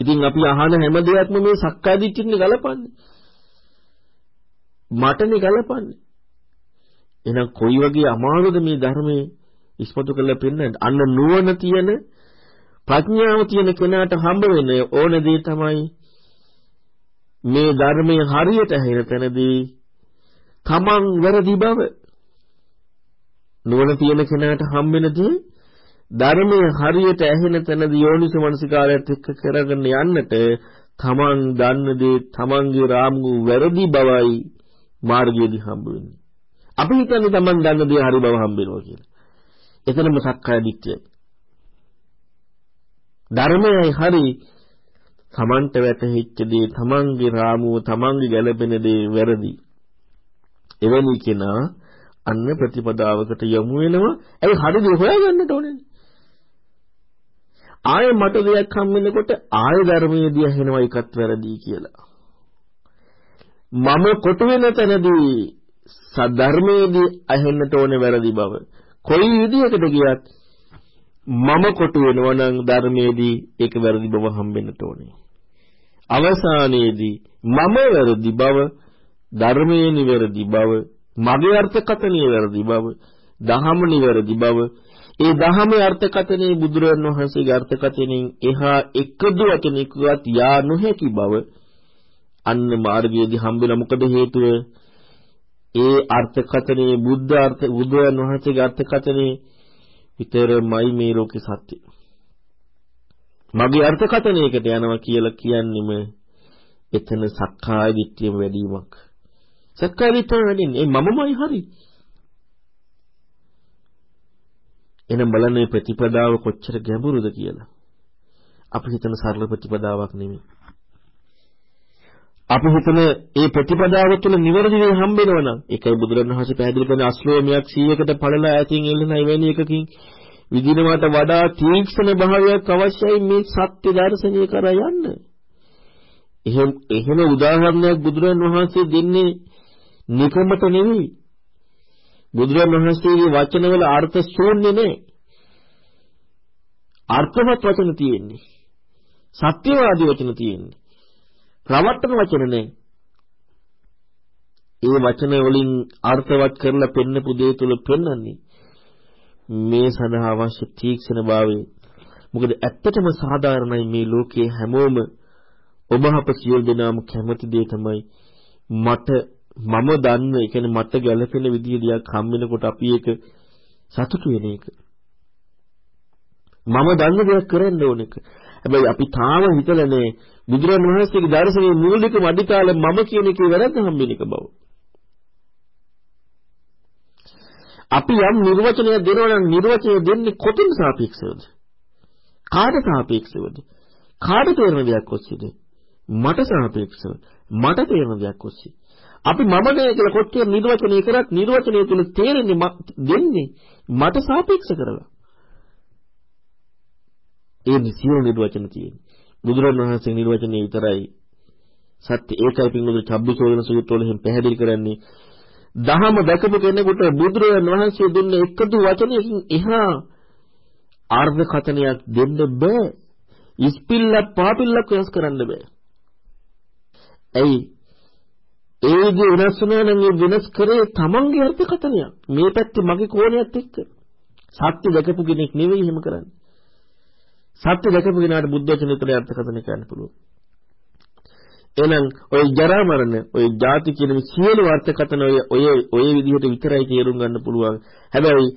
ඉතින් අපි අහන හැම දෙයක්ම මේ සක්කාය දිට්ඨියනේ ගලපන්නේ. මටනේ ගලපන්නේ. එහෙනම් කොයි වගේ අමාරුද මේ ධර්මයේ ඉස්මතු කරලා පෙන්නන්න. අන්න නුවණ තියෙන ප්‍රඥාව තියෙන කෙනාට හම්බ වෙන ඕන දේ තමයි මේ ධර්මයේ හරියට හැර තැනදී තමන් වැරදි බව නුවණ තියෙන කෙනාට හම්බ වෙන දේ ධර්මයේ හරියට ඇහෙන තැනදී යෝනිසෝ මනසිකාරයත් එක්ක කරගෙන යන්නට තමන් දන්න දේ තමන්ගේ රාමු වැරදි බවයි මාර්ගයේදී හම්බ වෙන්නේ. අපි හිතන්නේ තමන් දන්න දේ හරි බව හම්බ වෙනවා කියලා. එතනම සක්කාය දිට්ඨියයි. ධර්මයයි හරි තමන්ට වැටහිච්ච දේ තමන්ගේ රාමුව තමන්ගේ ගැළපෙන දේ වැරදි. එවැනි කෙනා අන්න ප්‍රතිපදාවකට යොමු වෙනවා. ඒ හරි දේ හොයාගන්නට ඕනේ. ආයෙ මට දෙයක් හම් වෙනකොට ආයෙ ධර්මයේදී ඇහෙනවා එකත් වැරදි කියලා. මම කොටු වෙන තැනදී සද්ධර්මයේදී ඇහෙන්නට ඕනේ වැරදි බව. කොයි විදියකට ගියත් මම කොටු වෙනවා නම් ධර්මයේදී ඒක වැරදි බව හම්බෙන්නට ඕනේ. අවසානයේදී මම වැරදි බව ධර්මයේ නිවැරදි බව මගේ අර්ථකථනයේ වැරදි බව දහම නිවැරදි බව ඒ දහමේ අර්ථකථනයේ බුදුරජාණන් වහන්සේගේ අර්ථකථනයෙන් එහා එකදු වචනයකවත් යා නොහැකි බව අන්න මාර්ගයේදී හම්බෙලා මොකද හේතුව ඒ අර්ථකථනයේ බුද්ධ අර්ථ බුදුන් වහන්සේගේ අර්ථකථනයේ විතරමයි මේ ලෝකේ සත්‍ය. මගේ අර්ථකථනයකට යනවා කියලා කියන්නෙම එතන සක්කාය දිට්ඨියම වැඩිවීමක්. සක්කාය දිට්ඨිය වැඩින්නේ ඒ මමමයි හරි. එනම් බලන්න මේ ප්‍රතිපදාව කොච්චර ගැඹුරුද කියලා. අපි හිතන සරල ප්‍රතිපදාවක් නෙමෙයි. අපි හිතන ඒ ප්‍රතිපදාව තුළ නිවැරදි දේ හම්බෙනවා නම් ඒකයි බුදුරණවහන්සේ පැහැදිලි කරන අශ්ලෝමයක් 100කට පළලා ඈතින් එල්ලන එවැනි එකකින් විදිනවට වඩා තීක්ෂණ භාවයක් අවශ්‍යයි මේ සත්‍ය දර්ශනය කරා යන්න. එහෙම එහෙම උදාහරණයක් බුදුරණවහන්සේ දෙන්නේ නිකමට නෙවෙයි. බුදුරණවහන්සේගේ වචනවල අර්ථ ශූන්‍ය නේ. අර්ථවත් වචන තියෙන්නේ. සත්‍යවාදී වචන තියෙන්නේ. රවට්ටන වචන නෑ. ඒ වචන වලින් අර්ථවත් කරලා පෙන්නපු දේ තුල පෙන්වන්නේ මේ සඳහා අවශ්‍ය තීක්ෂණභාවය. මොකද ඇත්තටම සාධාරණයි මේ ලෝකයේ හැමෝම ඔබ අප සියලු දෙනාම කැමති දේ තමයි මට මම දන්න ඒ කියන්නේ මට ගැළපෙන විදිය දෙයක් හම් වෙනකොට අපි ඒක සතුටු වෙන එක. මම දන්න දෙයක් කරන්න ඕන එක. හැබැයි අපි තාම හිතලා නෑ බුදුරජාණන් වහන්සේගේ දර්ශනයේ මූලිකම අධිකාල මම කියන එකේ වැරද්ද හම්බෙන එක බව. අපි යම් නිර්වචනයක් දෙනවා නම් නිර්වචනය දෙන්නේ කොතෙන් සාපේක්ෂවද? කාට සාපේක්ෂවද? කාට තේරෙන දෙයක් ඔස්සේද? මට සාපේක්ෂව මට තේරෙන දෙයක් ඔස්සේ. අපි මම නෑ කියලා කොච්චර නිර්වචනය කරත් නිර්වචනය තුළ තේරෙන්නේ දෙන්නේ මට සාපේක්ෂ කරලා. ඒ සියලු නිර්වචන තියෙන්නේ. බුදුරණවහන්සේ නිර්වචනයේ විතරයි සත්‍ය ඒකයි පින්වල චබ්බිසෝදන සූත්‍රවල එහෙම පැහැදිලි කරන්නේ දහම දැකපු කෙනෙකුට බුදුරජාණන් වහන්සේ දුන්න එකදු වචනයකින් එහා අර්ථකථනයක් දෙන්න බෑ ඉස්පිල්ලක් පාපිල්ලක් වෙනස් කරන්න බෑ. ඇයි? ඒ විදිහ වෙනස් වෙනවා නම් මේ වෙනස් කරේ තමන්ගේ අර්ථකතනයක් මේ පැත්තේ මගේ කෝණයත් එක්ක. සත්‍ය දැකපු කෙනෙක් නෙවෙයි එහෙම කරන්නේ. සත්‍ය දැකපු කෙනාට බුද්ධ වචන විතරයි අර්ථකතන කරන්න පුළුවන්. එහෙනම් ওই ජරා මරණ ওই ಜಾති කියන මේ සියලු අර්ථකතන ඔය ඔය ඔය විදිහට විතරයි තේරුම් ගන්න පුළුවන්. හැබැයි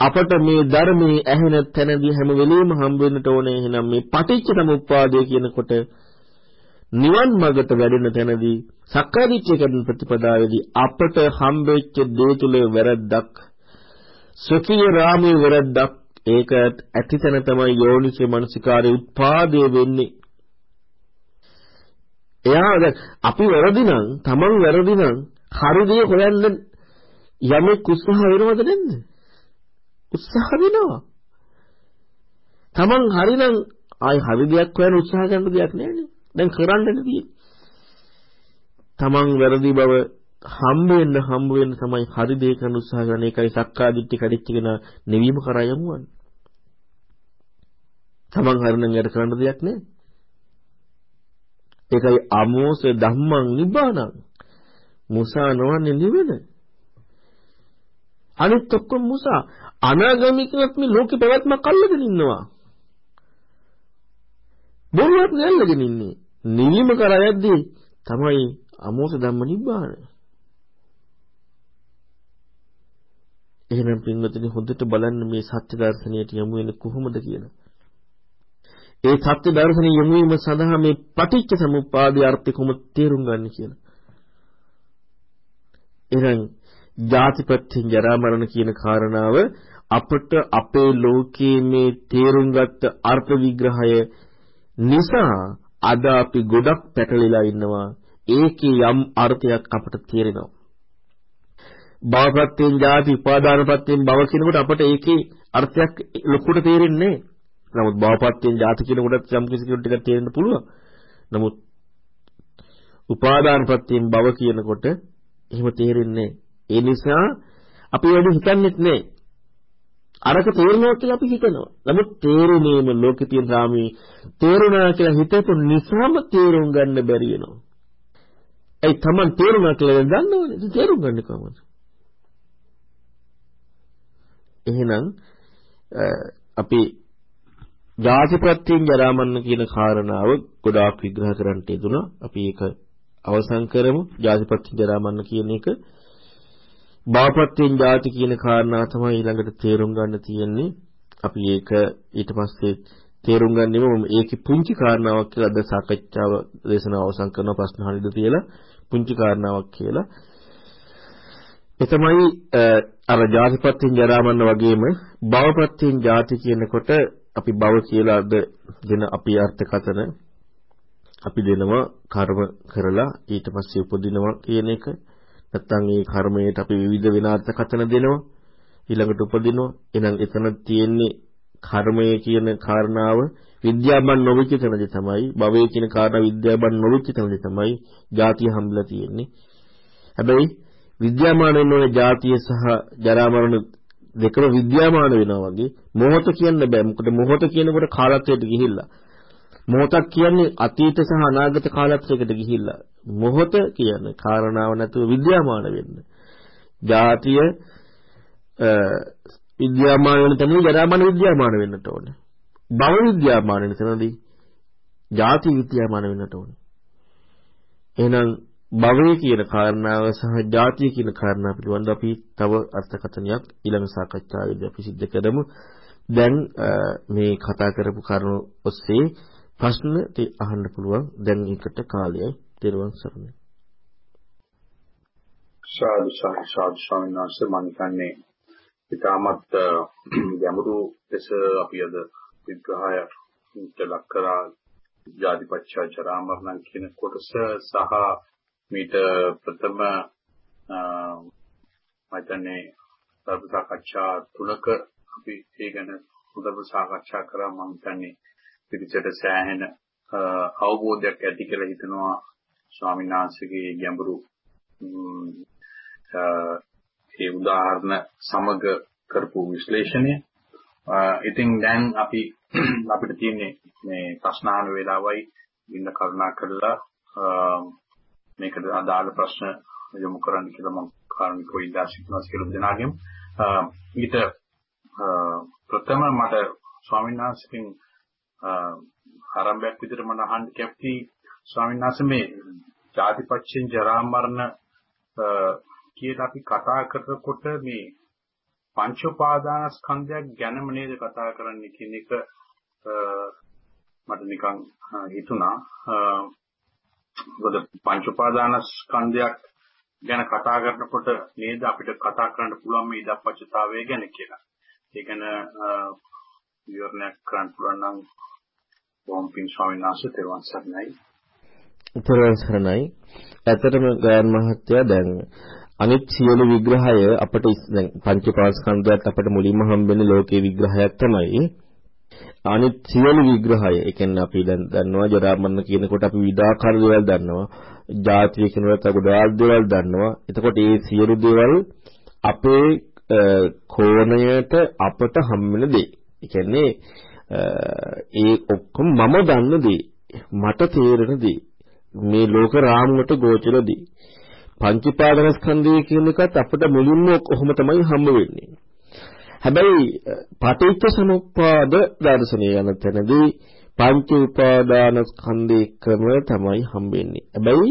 අපට මේ ධර්මයේ ඇහෙන තැනදී හැම වෙලෙම හම්බ වෙන්නට ඕනේ එහෙනම් මේ පටිච්ච සමුප්පාදය කියනකොට නිවන් මාර්ගට වැඩෙන තැනදී සක්කාදිට්ඨිය කරන ප්‍රතිපදාවේදී අපට හම්බෙච්ච දේ තුල වැරද්දක් ස්වකීය රාමයේ වැරද්දක් ඒක ඇතිතන තමයි යෝනිසේ මනසිකාරයේ උත්පාදේ වෙන්නේ. එයා අපි වැරදි නම් තමන් වැරදි නම් හරි දේ හොයන්න යමෙක් උත්සාහ වෙනවද නැද්ද? උත්සාහ වෙනවා. තමන් හරිනම් ආයි හරි දෙයක් හොයන්න උත්සාහ ගන්න දෙයක් නෑනේ. දැන් කරන්නද තියෙන්නේ තමන් වැරදි බව හම්බ වෙන්න හම්බ වෙන්න තමයි හරි දේ කරන්න උත්සාහ කරන එකයි සක්කාදිට්ඨි කඩਿੱච්ච කෙනා නිවීම කරා යමුවන්නේ. තමන් හරිනම් යට කරන්න දෙයක් නෑ. ඒකයි අමෝස ධම්මං නිබ්බානං. මුසා නොවන්නේ නිවෙන. අනිත් ඔක්කොම මුසා අනාගමිකවත් මේ ලෝකේ පැවැත්මක් අල්ලගෙන ඉන්නවා. බොරුවක් නැල්ලගෙන ඉන්නේ. නිවීම කරා යද්දී තමයි අමෝස ධම්ම නිබ්බාන. එහෙනම් පින්වතුනි හොඳට බලන්න මේ සත්‍ය දර්ශනයට යමු වෙන්නේ කොහොමද කියලා. ඒ සත්‍ය දර්ශනය යොමු වීම සඳහා මේ පටිච්ච සමුප්පාදයේ අර්ථය කොහොමද තේරුම් ගන්න කියලා. එහෙනම් ජාතිපත්‍යෙන් ජරා මරණ කියන කාරණාව අපට අපේ ලෝකයේ මේ තේරුම් ගත්ත අර්ථ විග්‍රහය නිසා අද අපි ගොඩක් පැටලිලා ඉන්නවා. ඒකේ යම් අර්ථයක් අපට තේරෙනවා. භවපත්‍යෙන් ජාති උපාදානපත්‍යෙන් භව කියනකොට අපට ඒකේ අර්ථයක් ලොකුට තේරෙන්නේ නැහැ. නමුත් භවපත්‍යෙන් ජාති කියන කොටත් යම් කිසි කෙනෙකුට ටිකක් තේරෙන්න පුළුවන්. නමුත් උපාදානපත්‍යෙන් භව කියනකොට එහෙම තේරෙන්නේ ඒ නිසා අපි වැඩි හිතන්නේත් නෑ. අරක තේරෙනවා කියලා අපි හිතනවා. නමුත් තේරුමේම ලෝකේ තියෙන රාමී තේරුණා කියලා හිතපු නිසාම තේරුම් ගන්න බැරි වෙනවා. ඒ තමන් තේරුණා කියලා දන්නවනේ. ඉතින් තේරුම් ගන්න කොහොමද? එහෙනම් අපි ජාතිප්‍රත්‍යයෙන් ජරා මරණ කියන කාරණාව ගොඩාක් විග්‍රහ කරන්න යෙදුණා. අපි ඒක අවසන් කරමු. ජාතිප්‍රත්‍යයෙන් ජරා මරණ කියන එක භවපත්‍යයෙන් ජාති කියන කාරණා තමයි ඊළඟට තේරුම් ගන්න තියෙන්නේ. අපි ඒක ඊට පස්සේ තේරුම් ගන්නෙම ඒකේ පුංචි කාරණාවක් කියලා අද සාකච්ඡාව දේශනාව අවසන් කරන ප්‍රශ්න අහන්න ඉඩ තියලා පුංචි කාරණාවක් කියලා. ඒ තමයි අර ජාතිපත්‍යයෙන් ජරා මරණ වගේම භවපත්‍යයෙන් ජාති කියනකොට අපි භව කියලා අද දෙන අපි අර්ථකතන අපි දෙනවා කර්ම කරලා ඊට පස්සේ උපදිනවා කියන එක නැත්නම් ඒ කර්මයට අපි විවිධ වෙන අර්ථකතන දෙනවා ඊළඟට උපදිනවා එහෙනම් එතන තියෙන්නේ කර්මය කියන කාරණාව විද්‍යාබන් නොවිච්ච තැනදී තමයි භවය කියන කාරණා විද්‍යාබන් නොවිච්ච තැනදී තමයි ජාතිය හම්බලා තියෙන්නේ හැබැයි විද්‍යාමාන වෙන ඕනේ ජාතිය සහ ජරා මරණ දෙකම විද්‍යාමාන වෙනවා වගේ මොහොත කියන්න බෑ. මොකද මොහොත කියනකොට කාලත්වයට ගිහිල්ලා. මොහොතක් කියන්නේ අතීත සහ අනාගත කාලත්වයකට ගිහිල්ලා. මොහොත කියන්නේ කාරණාව නැතුව විද්‍යාමාන වෙන්න. ජාතිය විද්‍යාමාන වෙන තැනදී ජරාමාන විද්‍යාමාන වෙන්නට ඕනේ. භව විද්‍යාමාන වෙන තැනදී ජාති විද්‍යාමාන වෙන්නට ඕනේ. එහෙනම් භවය කියන කාරණාව සහ ජාතිය කියන කාරණාව පිළිබඳව අපි තව අර්ථකථනයක් ඊළඟ සාකච්ඡාවේදී අපි සිද්ධ කරමු. දැන් මේ කතා කරපු කරුණු ඔස්සේ ප්‍රශ්න අහන්න පුළුවන්. දැන් ඒකට කාලයයි. ත්වන් සරණයි. සාදු සාදු ස්වාමීන් වහන්සේ මම හිතන්නේ ඉතාමත් ගැඹුරු ලෙස අපි අද විග්‍රහයට ලක් කරා. ජාතිපච්චා ජරා මරණ කියන කොටස සහ මීට ප්‍රථම මතනේ ධර්ම සාකච්ඡා තුනක අපි ඒ ගැන හොඳට සාකච්ඡා කරා. මම හිතන්නේ පිළිචට සෑහෙන අවබෝධයක් ඇති කියලා හිතනවා. ස්වාමීන් වහන්සේගේ ගැඹුරු ඒ උදාහරණ සමග කරපු විශ්ලේෂණය. ඉතින් දැන් අපි අපිට තියෙන්නේ මේ ප්‍රශ්න අහන වෙලාවයි. ඉන්න කරුණා කරලා මේකට අදාළ ප්‍රශ්න යොමු කරන්න කියලා මම කාර්මිකව ඉල්ලා සිටිනවා කියලා දෙනාගෙම. ඊට ප්‍රථම මට ස්වාමීන් වහන්සේගෙන් ආරම්භයක් විදිහට මම අහන්න කැමති ස්වාමීන් වහන්සේ මේ ජාතිපච්චෙන් ජරා මරණ කියලා අපි කතා කරනකොට මේ පංච උපාදානස්කන්ධයක් ගැනම නේද කතා කරන්නේ කියන එක මට නිකන් හිතුණා. මොකද පංච උපාදානස්කන්ධයක් ගැන කතා කරනකොට නේද අපිට කතා කරන්න පුළුවන් මේ ඉදප්පච්චතාවය ගැන කියලා. ඒ ගැන විවරණයක් කරන්න පුළුවන් නම් බොහොම පින් ස්වාමීන් වහන්සේ තෙරුවන් සරණයි. තෙරුවන් සරණයි. ඇත්තටම ගයන් මහත්තයා දැන් අනිත් සියලු විග්‍රහය අපිට දැන් පංචපාස්කන්ධයත් අපිට මුලින්ම හම්බෙන්නේ ලෝකේ විග්‍රහයක් තමයි. අනිත් සියලු විග්‍රහය, ඒ කියන්නේ අපි දැන් දන්නවා ජරා මරණ කියනකොට අපි විඩාකාර දේවල් දන්නවා. ජාතිය කියනකොට ගොඩාක් දේවල් දන්නවා. එතකොට මේ සියලු දේවල් අපේ කෝණයට අපට හම්බෙන දේ. ඒ කියන්නේ ඒ ඔක්කොම මම දන්න දේ. මට තේරෙන දේ. මේ ලෝක රාමුවට ගෝචර දේ. පංචීපාදනස්කන්ධය කියන එකත් අපිට මුලින්ම කොහොම තමයි හම්බ වෙන්නේ. හැබැයි පටිච්ච සමුප්පාද දර්ශනය යන තැනදී පංච උපාදානස්කන්ධයකම තමයි හම්බෙන්නේ. හැබැයි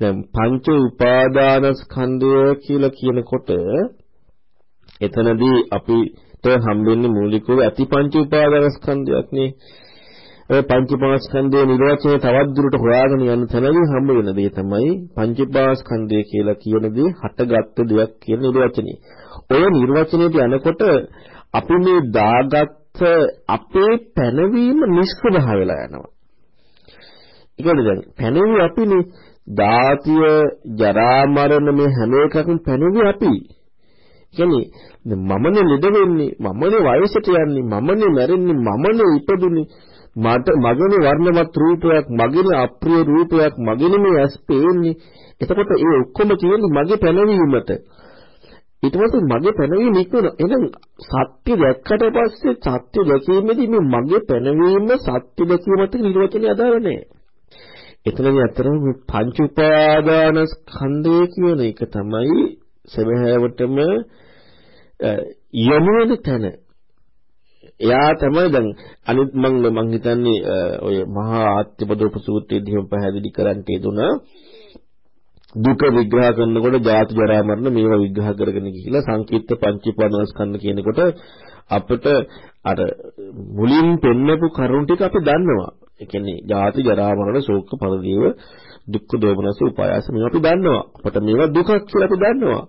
දැන් පංච උපාදානස්කන්ධය කියලා කියනකොට එතනදී අපිට හම්බෙන්නේ මූලිකව ඇති පංච උපාදානස්කන්ධයක් නේ. ඔය පංචපාස්කන්ධයේ නිර්වචනය තවත් දුරට හොයාගෙන යන තැනදී හම්බ වෙන දේ තමයි පංචපාස්කන්ධය කියලා කියන දේ හටගත්තු දෙයක් කියන නිර්වචනය. ඔය නිර්වචනයට යනකොට අපි මේ දාගත්ත අපේ පැනවීම නිෂ්ප්‍රභ වෙලා යනවා. ඒකද දැන් පැනවි අපිනේ ධාතිය ජරා මරණ මේ හැම එකකම පැනවි අපි. කියන්නේ මමනේ ලෙඩ වෙන්නේ මමනේ වයසට යන්නේ මමනේ මැරෙන්නේ මමනේ ඉපදුනේ මට මගේනේ වර්ණවත් රූපයක් මගේනේ අප්‍රිය රූපයක් මගේනේ මේ ඇස් පේන්නේ. එතකොට ඒ ඔක්කොම කියන්නේ මගේ පැනවීමට. ඊට පස්සේ මගේ පැනවීම ඉක්මන. එහෙනම් සත්‍ය දැක්කට පස්සේ සත්‍ය දැකීමේදී මේ මගේ පැනවීම සත්‍ය දැකීමට නිර්වචනය අදාළ නැහැ. එතනදී අතරම මේ පංච උපාදාන ස්කන්ධය කියන එක තමයි සමහරවටම යොමු වෙන තැන. එයා තමයි දැන් අනිත් මම මං හිතන්නේ ඔය මහා ආත්‍යපදෝප සූත්‍රයේදී එහෙම පැහැදිලි කරන්න තියදුනා දුක විග්‍රහ කරනකොට ජාති ජරා මරණ මේවා විග්‍රහ කරගෙන ගිහිලා සංකීර්ත පංචීපාදස්කන්ධ කියනකොට අපිට අර මුලින් පෙන්නපු කරුණ ටික අපි දන්නවා. ඒ කියන්නේ ජාති ජරා මරණ ශෝක පරිදේව දුක්ඛ දෝමනස උපායාස මේවා අපි දන්නවා. අපිට මේවා දුකක් කියලා අපි දන්නවා.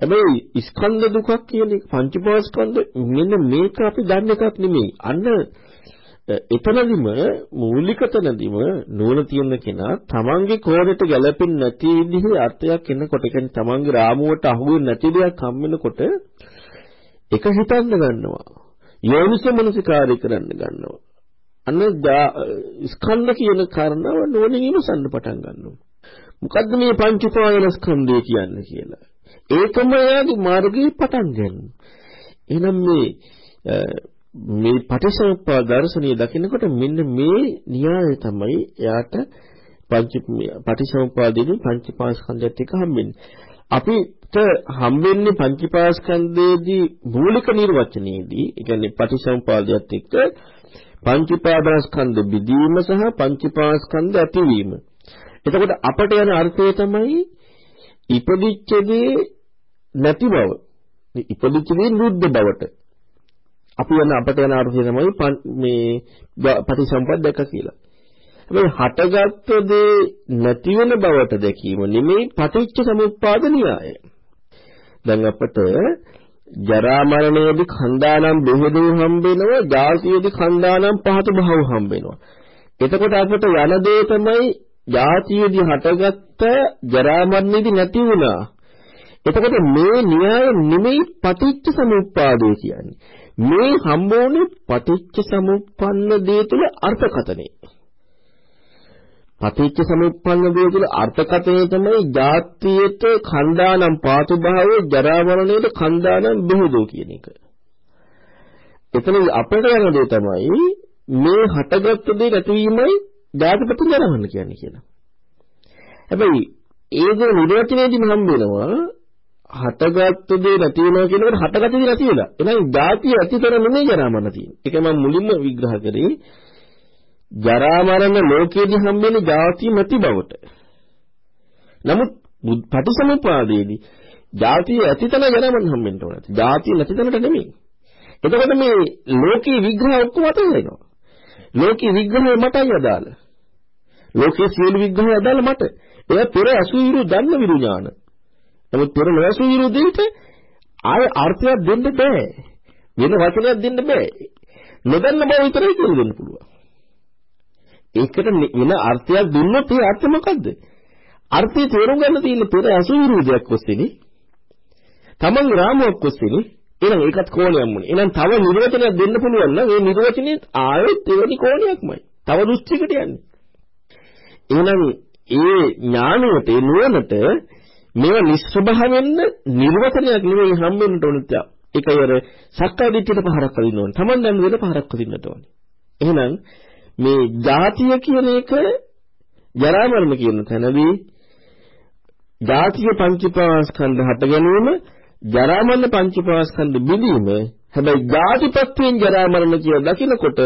හැබැයි ස්කන්ධ දුකක් කියන එක පංචපාස්කන්ධ මෙන්න මේක අපි දන්න එකක් නෙමෙයි. අන්න එතනදිම මූලික තැනදිම නුවණ තියෙන කෙනා තමන්ගේ කෝණයට ගැලපෙන්නේ නැති විදිහේ අර්ථයක් එනකොට කියන්නේ තමන්ගේ රාමුවට අහු වෙන්නේ නැති දෙයක් හම් වෙනකොට එක හිතන්න ගන්නවා. යෝනිසෝ මනසිකාරය කරන්න ගන්නවා. අන්න ස්කන්ධ කියන කාරණාව නුවණින් විමසන්න පටන් ගන්නවා. මොකද්ද මේ පංච උපාදාන ස්කන්ධය කියන්නේ කියලා. ඒකම එයාගේ මාර්ගයේ පටන් ගන්න. එහෙනම් මේ මේ පටිසමුප්පාද දර්ශනීය දකිනකොට මෙන්න මේ න්‍යාය තමයි එයාට පංච පටිසමුපාදයෙන් පංචපාස්කන්ධයත් එක්ක හම්බෙන්නේ. අපිට හම්බෙන්නේ පංචපාස්කන්ධයේදී මූලික නිර්වචනයේදී, ඒ කියන්නේ පටිසමුපාදයත් එක්ක පංචපාදස්කන්ධ බෙදීම සහ පංචපාස්කන්ධ ඇතිවීම. එතකොට අපට යන අර්ථය තමයි ඉපදිච්ච දේ නැති බව. ඉපදිච්ච දේ නිරුද්ධ බවට. අපි යන අපට යන අර්ථය තමයි මේ පටිසම්පද දැක කියලා. හැබැයි හටගත්ත දේ නැති වෙන බවට දැකීම නෙමෙයි පටිච්ච සමුප්පාද න්‍යාය. දැන් අපට ජරා මරණයේදී khණ්ඩානම් බෙහෙදේ හම්බ වෙනවා, ජාතියේදී khණ්ඩානම් පහත භව හම්බ වෙනවා. එතකොට අපට යන දේ තමයි ජාතියේදී හටගත්ත ජරා මරණයේදී නැති වුණා. එතකොට මේ න්‍යාය නෙමෙයි පටිච්ච සමුප්පාදය කියන්නේ. මේ හම්බෝනේ පටිච්ච සමුප්පන්න දේ තුල අර්ථකතනෙ. පටිච්ච සමුප්පන්න දේ තුල අර්ථකතනෙ තමයි ජාතියට khණ්ඩානම් පාතු භාවයේ ජරා මරණයට khණ්ඩානම් බෙහෙදෝ කියන එක. එතන අපිට යන දේ තමයි මේ හටගත්තු දේ නැතිවීමයි ජාතිපති ජරවන්න කියන්නේ කියලා. හැබැයි ඒ දේ නිරවචනයේදීම හම්බ වෙනවා හටගත්තු දේ නැති වෙනවා කියනකොට හටගත්තු දේ නැති වෙලා. එහෙනම් ජාතිය ඇතිතර නෙමෙයි ජරා මරණ තියෙන්නේ. ඒක මම මුලින්ම විග්‍රහ කරේ. ජරා මරණ ලෝකයේදී හම්බෙන්නේ ජාති නැති බවට. නමුත් පටිසමුපාදයේදී ජාතිය ඇතිතන ජරා මරණ හම්බෙන්න ඕනේ. ජාතිය නැතිතනට නෙමෙයි. එතකොට මේ ලෝකී විග්‍රහ ඔක්කොම අතහැරෙනවා. ලෝකී විග්‍රහය මටයි අදාළ. ලෝකයේ සියලු විග්‍රහය අදාළ මට. එයා පෙර අසුවිරු දන්න විරු ඥාන. නමුත් පෙර නොඇසු විරු දෙයට ආය අර්ථයක් දෙන්න බෑ. වෙන වචනයක් දෙන්න බෑ. නොදන්න බව විතරයි කියලා දෙන්න පුළුවන්. ඒකට වෙන අර්ථයක් දුන්නොත් ඒ අර්ථය මොකද්ද? අර්ථය තේරුම් ගන්න තියෙන පෙර ඇසු විරු දෙයක් ඔස්සේනේ. තමන් රාමුවක් ඔස්සේනේ. එහෙනම් ඒකත් කෝණයක් මුනේ. එහෙනම් තව නිර්වචනයක් දෙන්න පුළුවන් නම් ඒ නිර්වචනේ ආයෙත් එවැනි කෝණයක්මයි. තව දෘෂ්ටියකට යන්නේ. එහෙනම් ඒ ඥානයට ඒ නුවණට මේව නිස්සබහ වෙන්න නිර්වචනයක් නෙවෙයි හම්බෙන්නට ඕනෙත්. ඒකයි අර සක්කාය දිට්ඨියට පහරක් අදින්න ඕනේ. Taman දැන් වෙන පහරක් අදින්නට ඕනේ. එහෙනම් මේ ජාතිය කියන එක ජරා මරණ කියන තැනදී ජාතිය පංචීපාස්කන්ධ හට ගැනීම ජරා මරණ පංචීපාස්කන්ධ බිඳීම හැබැයි ජාතිපත්‍යෙන් ජරා මරණ කියලා දකිනකොට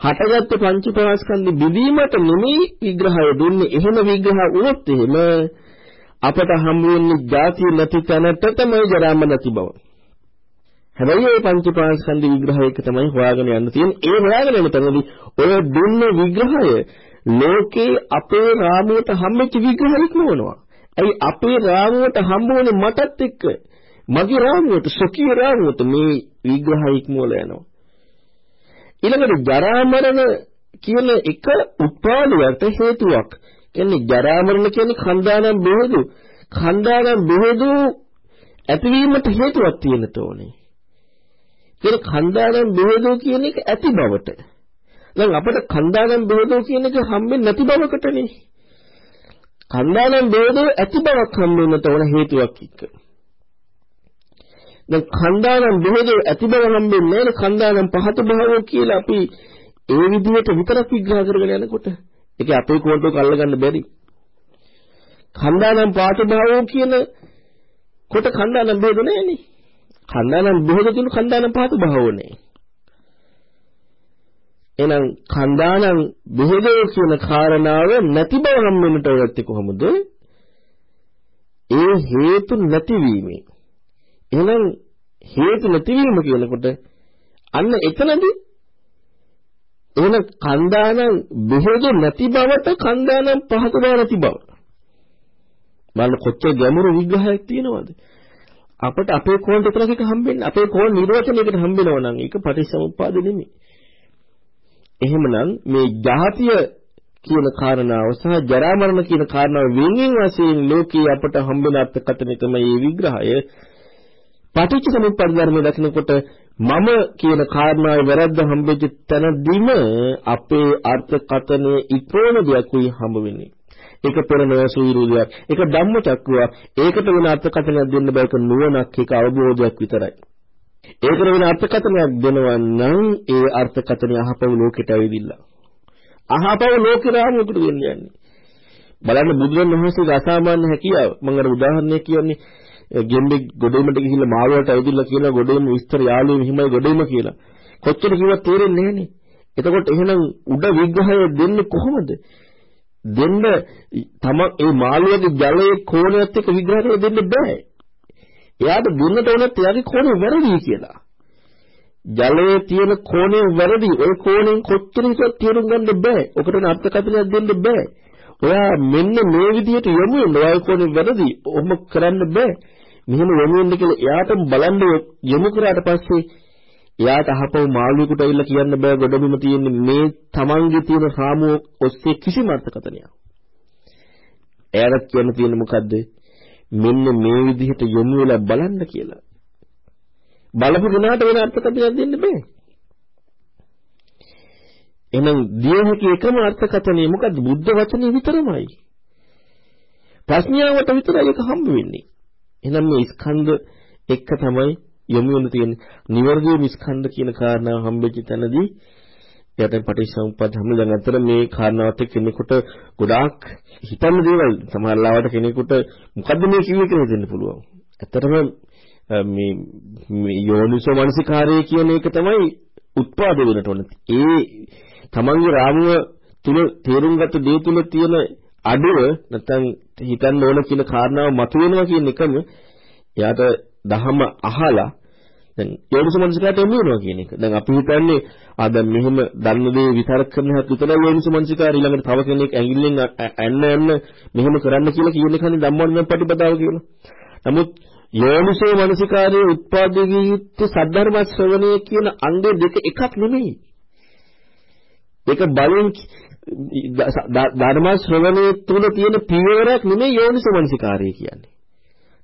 හටගත්තු පංචීපාස්කන්ධ බිඳීමට නෙමෙයි විග්‍රහය දුන්නේ එහෙම විග්‍රහ වුණොත් එහෙම අපට හම් වෙන්නේ ජාතිය නැති තැනට තමයි ජරා මරණ නැති බව හැබැයි මේ පංචීපාස්කන්ධ විග්‍රහයක තමයි හොයාගෙන යන්න තියෙන්නේ ඒ හොයාගෙන යන තැනදී ඔය දුන්නේ විග්‍රහය ලෝකේ අපේ රාමුවට හම්බෙච්ච විග්‍රහයක් නෙවනවා ඇයි අපේ රාමුවට හම්බ වුණේ මටත් එක්ක මගේ රාමුවට සොකී රාමුවට මේ විග්‍රහය ඉක්මවල යනවා. ඊළඟට ජරා මරණ කියන එක උත්පාදයට හේතුවක්. කියන්නේ ජරා මරණ කියන්නේ කන්දානම් බෙහෙදු. කන්දානම් බෙහෙදු ඇතිවීමට හේතුවක් තියෙන්න ඕනේ. කියන කන්දානම් බෙහෙදු කියන එක ඇති බවට. දැන් අපිට කන්දානම් බෙහෙදු කියන එක හම්බෙන්නේ නැති බවකටනේ. කන්දානම් බෙහෙදු ඇති බවක් හම්බෙන්නට ඕන හේතුවක් එක්ක. දැන් කන්දානම් බෙහෙද ඇති බව හම්බෙන්නේ නැහැ කන්දානම් පහත භාවෝ කියලා අපි ඒ විදිහට විතරක් විග්‍රහ කරගෙන යනකොට ඒක අපේ කෝට්ටුවක අල්ලගන්න බැරි. කන්දානම් පාත භාවෝ කියන කොට කන්දානම් බෙහෙද නැහැනේ. කන්දානම් බෙහෙද තුන කන්දානම් පාත භාවෝ නැහැ. එහෙනම් කන්දානම් බෙහෙදේ කියන කාරණාව නැති බව හම්බෙන්නට වෙන්නේ කොහොමද? ඒ හේතු නැතිවීමෙන් එහෙනම් හේතු නැතිවීම කියනකොට අන්න එතනදී එහෙනම් කන්දානම් බෙහෙද නැති බවට කන්දානම් පහත බව නැති බව. බලන්න කොච්චර ගැඹුරු විග්‍රහයක් තියෙනවද? අපිට අපේ කෝණ දෙකක් එක හම්බෙන්නේ අපේ කෝණ නිර්වචනයකට හම්බෙනවා නම් ඒක පටිච්චසමුප්පාද නෙමෙයි. එහෙමනම් මේ ජාතිය කියන කාරණාව සහ ජරා මරණ කියන කාරණාව වෙනින් වශයෙන් ලෝකේ අපට හම්බෙන අර්ථකථනය තමයි මේ විග්‍රහය. පටිච්ච සමුප්පාද ධර්මයේ දකිනකොට මම කියන කාරණාවේ වැරද්ද හම්බෙච්ච තැනදීම අපේ අර්ථකථනයේ ඉක්‍රෝණ දෙයක් උයි හම්බ වෙන්නේ. ඒක පෙර නොයසු විරුද්ධයක්. ඒක ධම්මචක්කුවක්. ඒකට වෙන අර්ථකථනයක් දෙන්න බෑක නුවණක් ඒක අවබෝධයක් විතරයි. ඒකට වෙන අර්ථකථනයක් දෙනවා නම් ඒ අර්ථකථනය අහපව ලෝකෙට ඇවිදින්න. අහපව ලෝකේ රාමුවකට වෙන්නේ යන්නේ. බලන්න බුදුරණවහන්සේගේ අසාමාන්‍ය හැකියාව. මම අර උදාහරණයක් කියන්නේ ගෙම්බෙක් ගොඩේමට ගිහිල්ලා මාළුවට ඇවිදilla කියලා ගොඩේම විස්තර යාළුවෙ මෙහිමයි ගොඩේම කියලා. කොච්චර කිව්වත් තේරෙන්නේ නැහනේ. එතකොට එහෙනම් උඩ විග්‍රහය දෙන්නේ කොහොමද? දෙන්න තම ඒ මාළුවගේ ජලයේ කෝණයත් එක්ක විග්‍රහ කරලා දෙන්න බෑ. එයාට දුන්නට උනත් එයාගේ කෝණය වැරදි කියලා. ජලයේ තියෙන කෝණය වැරදි. ওই කෝණයෙන් කොච්චර හිතුවත් තේරුම් ගන්න බෑ. ඔකට අර්ථකථනයක් දෙන්න බෑ. ඔයා මෙන්න මේ විදිහට යමු වෙන ඔයා කෝණය වැරදි. ඔහොම කරන්න බෑ. මෙහෙම යමු වෙන්න කියලා එයාට බලන්න යමු කරාට පස්සේ එයාට අහපව මාළුවෙකුට ඇවිල්ලා කියන්න බෑ ගොඩබිම තියෙන මේ තමන්ගේ තියෙන රාමුව ඔස්සේ කිසිම අර්ථකථනයක්. එයාට කියන්න තියෙන මොකද්ද? මෙන්න මේ විදිහට යොමු වෙලා බලන්න කියලා. බලපු කෙනාට වෙන අර්ථකථනයක් දෙන්න බෑ. එහෙනම් දිය හැකි එකම අර්ථකථනය මොකද්ද? බුද්ධ වචනේ විතරමයි. ප්‍රඥාවට විතරයි ඒක හම්බ වෙන්නේ. එහෙනම් මේ ස්කන්ධ එක්ක තමයි යොමු වෙන තියෙන නිවර්දිය මිස්කන්ධ කියන කාරණාව හම්බෙච්ච තැනදී එයාට පටිච්චසමුප්පාද හැම දැන් අතර මේ කාරණාවත් එක්ක කෙනෙකුට ගොඩාක් හිතන්න දේවල් සමහර ලාවට කෙනෙකුට මොකද්ද මේ කිව්වේ කියලා හිතෙන්න පුළුවන්. ඇත්තටම මේ යෝනිසෝ මනසිකාරය කියන එක තමයි උත්පාද වෙනට ඕන. ඒ තමන්ගේ රාමුව තුල තේරුම් ගත්ත දේ තුල තියෙන අඩුව නැත්නම් හිතන්න ඕන කියන කාරණාව මතුවෙනවා කියන එකම එයාට දහම අහලා දැන් යෝනිසමනසිකාට එන්න වෙනවා කියන එක. දැන් අපි හිතන්නේ ආ දැන් මෙහෙම දන්න දේ විතරක් කරන හැටි විතරයි යෝනිසමනසිකාර ඊළඟට තව කෙනෙක් ඇඟිල්ලෙන් ඇන්න ඇන්න මෙහෙම කරන්න කියලා කියන එකනේ ධම්මවර්ණ ප්‍රතිපදාව කියලා. නමුත් යෝනිසෝ මනසිකාරයේ උත්පාදයේ යුත්තේ සද්ධර්ම ශ්‍රවණය කියන අංග දෙක එකක් නෙමෙයි. ඒක බලෙන් ධර්ම ශ්‍රවණයේ තුල තියෙන පියවරක් නෙමෙයි යෝනිසෝ මනසිකාරය කියන්නේ.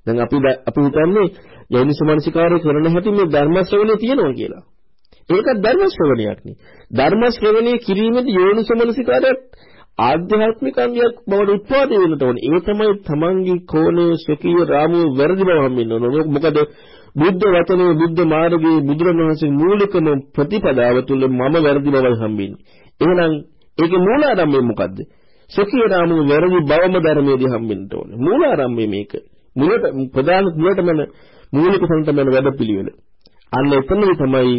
දැන් අපි අපි හිතන්නේ යෝනිසමනසිකාරය කරන හැටි මේ ධර්ම ශ්‍රවණේ තියෙනවා කියලා. ඒකත් ධර්ම ශ්‍රවණයක් නේ. ධර්ම ශ්‍රවණය කිරීමේදී යෝනිසමනසිකාරයත් ආධ්‍යාත්මික අංගයක් බවට උත්පාදනය වෙනට ඕනේ. ඒ තමයි තමන්ගේ කෝණය ශකීය රාමුව වැරදි බව හම්බෙන්න ඕනේ. මොකද බුද්ධ වචනේ බුද්ධ මාර්ගයේ බුදුරණවහන්සේ මූලිකම ප්‍රතිපදාව තුළ මම වැරදි බවයි හම්බෙන්නේ. එහෙනම් ඒකේ මූලාරම්භය මොකද්ද? ශකීය රාමුව වැරදි බවම ධර්මයේදී හම්බෙන්න ඕනේ. මූලාරම්භය මේක. මුලට ප්‍රධාන මුලටම මූලික සම්තමන වැඩපිළිවෙල. අන්න එතනදි තමයි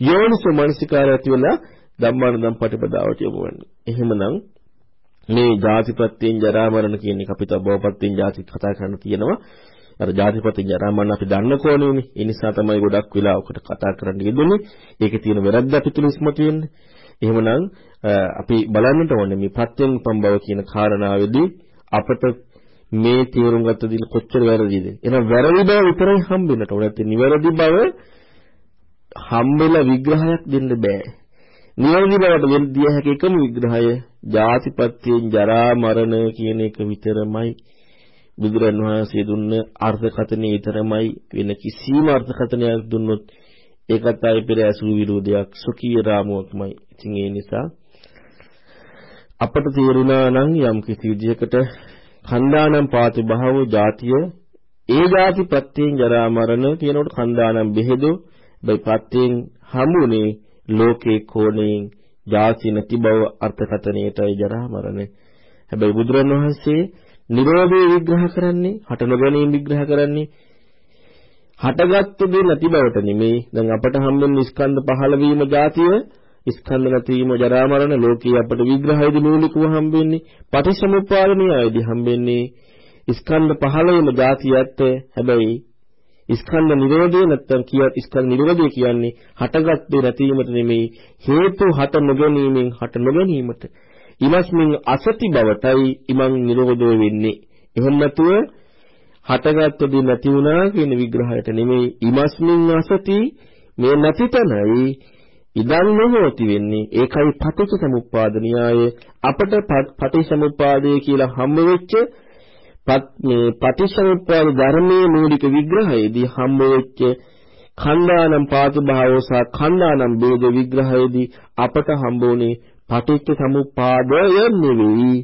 යෝනිසෝ මනසිකාරය ඇති වෙලා ධම්මානුදම් පටිපදාවට යොමු වෙන්නේ. එහෙමනම් මේ ජාතිපත්‍යයෙන් ජරා මරණ කියන එක අපිට බවපත්‍යයෙන් ජාති කතා කරන්න තියෙනවා. අර ජාතිපත්‍යයෙන් ජරා මරණ අපි දන්න කෝණෙන්නේ. ඒ නිසා තමයි ගොඩක් වෙලාවකට කතා කරන්න යෙදුනේ. ඒකේ තියෙන වැරද්ද අපි තුල ඉස්මතු එහෙමනම් අපි බලන්නට ඕනේ මේ ප්‍රත්‍යයෙන් පම්බව කියන කාරණාවේදී අපට මේ තේරුම් ගත්ත දින කොච්චර වැරදිද? එහෙනම් වැරදි බව විතරයි හම්බෙන්නට ඕනේ. නැත්නම් නිවැරදි බව හම්බෙලා විග්‍රහයක් දෙන්න බෑ. නිවැරදි බවට වෙන දිය හැකි එකම විග්‍රහය ජාතිපත්‍යයෙන් ජරා මරණ කියන එක විතරමයි. බුදුරන් වහන්සේ දුන්න අර්ථකථනය විතරමයි වෙන කිසිම අර්ථකථනයක් දුන්නොත් ඒකත් ආයේ පෙර ඇසු විරෝධයක් සුඛී රාමුවක්මයි. ඉතින් ඒ නිසා අපට තේරුණා නම් යම් කිසි විදිහකට කන්දානම් පාතු භාවෝ ජාතිය ඒ ಜಾති ප්‍රත්‍යයෙන් ජරා මරණ කියනකොට කන්දානම් බෙහෙදෝ බයි ප්‍රත්‍යයෙන් හමුනේ ලෝකේ කෝණයෙන් ජාති නැති බව අර්ථකතනයටයි ජරා මරණ හැබැයි බුදුරණවහන්සේ නිරෝධය විග්‍රහ කරන්නේ හට නොගැනීම විග්‍රහ කරන්නේ හටගත්තු දේ නැති බවට නෙමෙයි. දැන් අපට හම්බෙන ස්කන්ධ 15 වීම ජාතිය ස්කන්ධ නැතිවීම ජරා මරණ ලෝකයේ අපට විග්‍රහයේදී මූලිකව හම්බෙන්නේ පටිච්චසමුප්පාද න්‍යායයේදී හම්බෙන්නේ ස්කන්ධ 15ම જાතියත් හැබැයි ස්කන්ධ නිරෝධය නැත්තම් කිය ස්කන්ධ නිරෝධය කියන්නේ හටගත් දේ නැතිවීමට නෙමෙයි හේතු හට නොගැනීමෙන් හට නොගැනීමට. ඉමස්මින් අසති බවටයි ඉමං නිරෝධය වෙන්නේ. එහෙම නැතුව හටගත් දේ නැති වුණා කියන විග්‍රහයට නෙමෙයි ඉමස්මින් අසති මේ නැති තැනයි ඉදන් නොහොති වෙන්නේ ඒකයි පටිච්ච සමුප්පාද න්‍යාය අපට පටිච්ච සමුප්පාදය කියලා හම්බ වෙච්ච මේ පටිච්ච සමුප්පාද ධර්මයේ මූලික විග්‍රහයේදී හම්බ වෙච්ච khණ්ඩානම් පාතු භාවෝ සහ khණ්ඩානම් ભેද විග්‍රහයේදී අපට හම්බුනේ පටිච්ච සමුප්පාදය නෙවෙයි.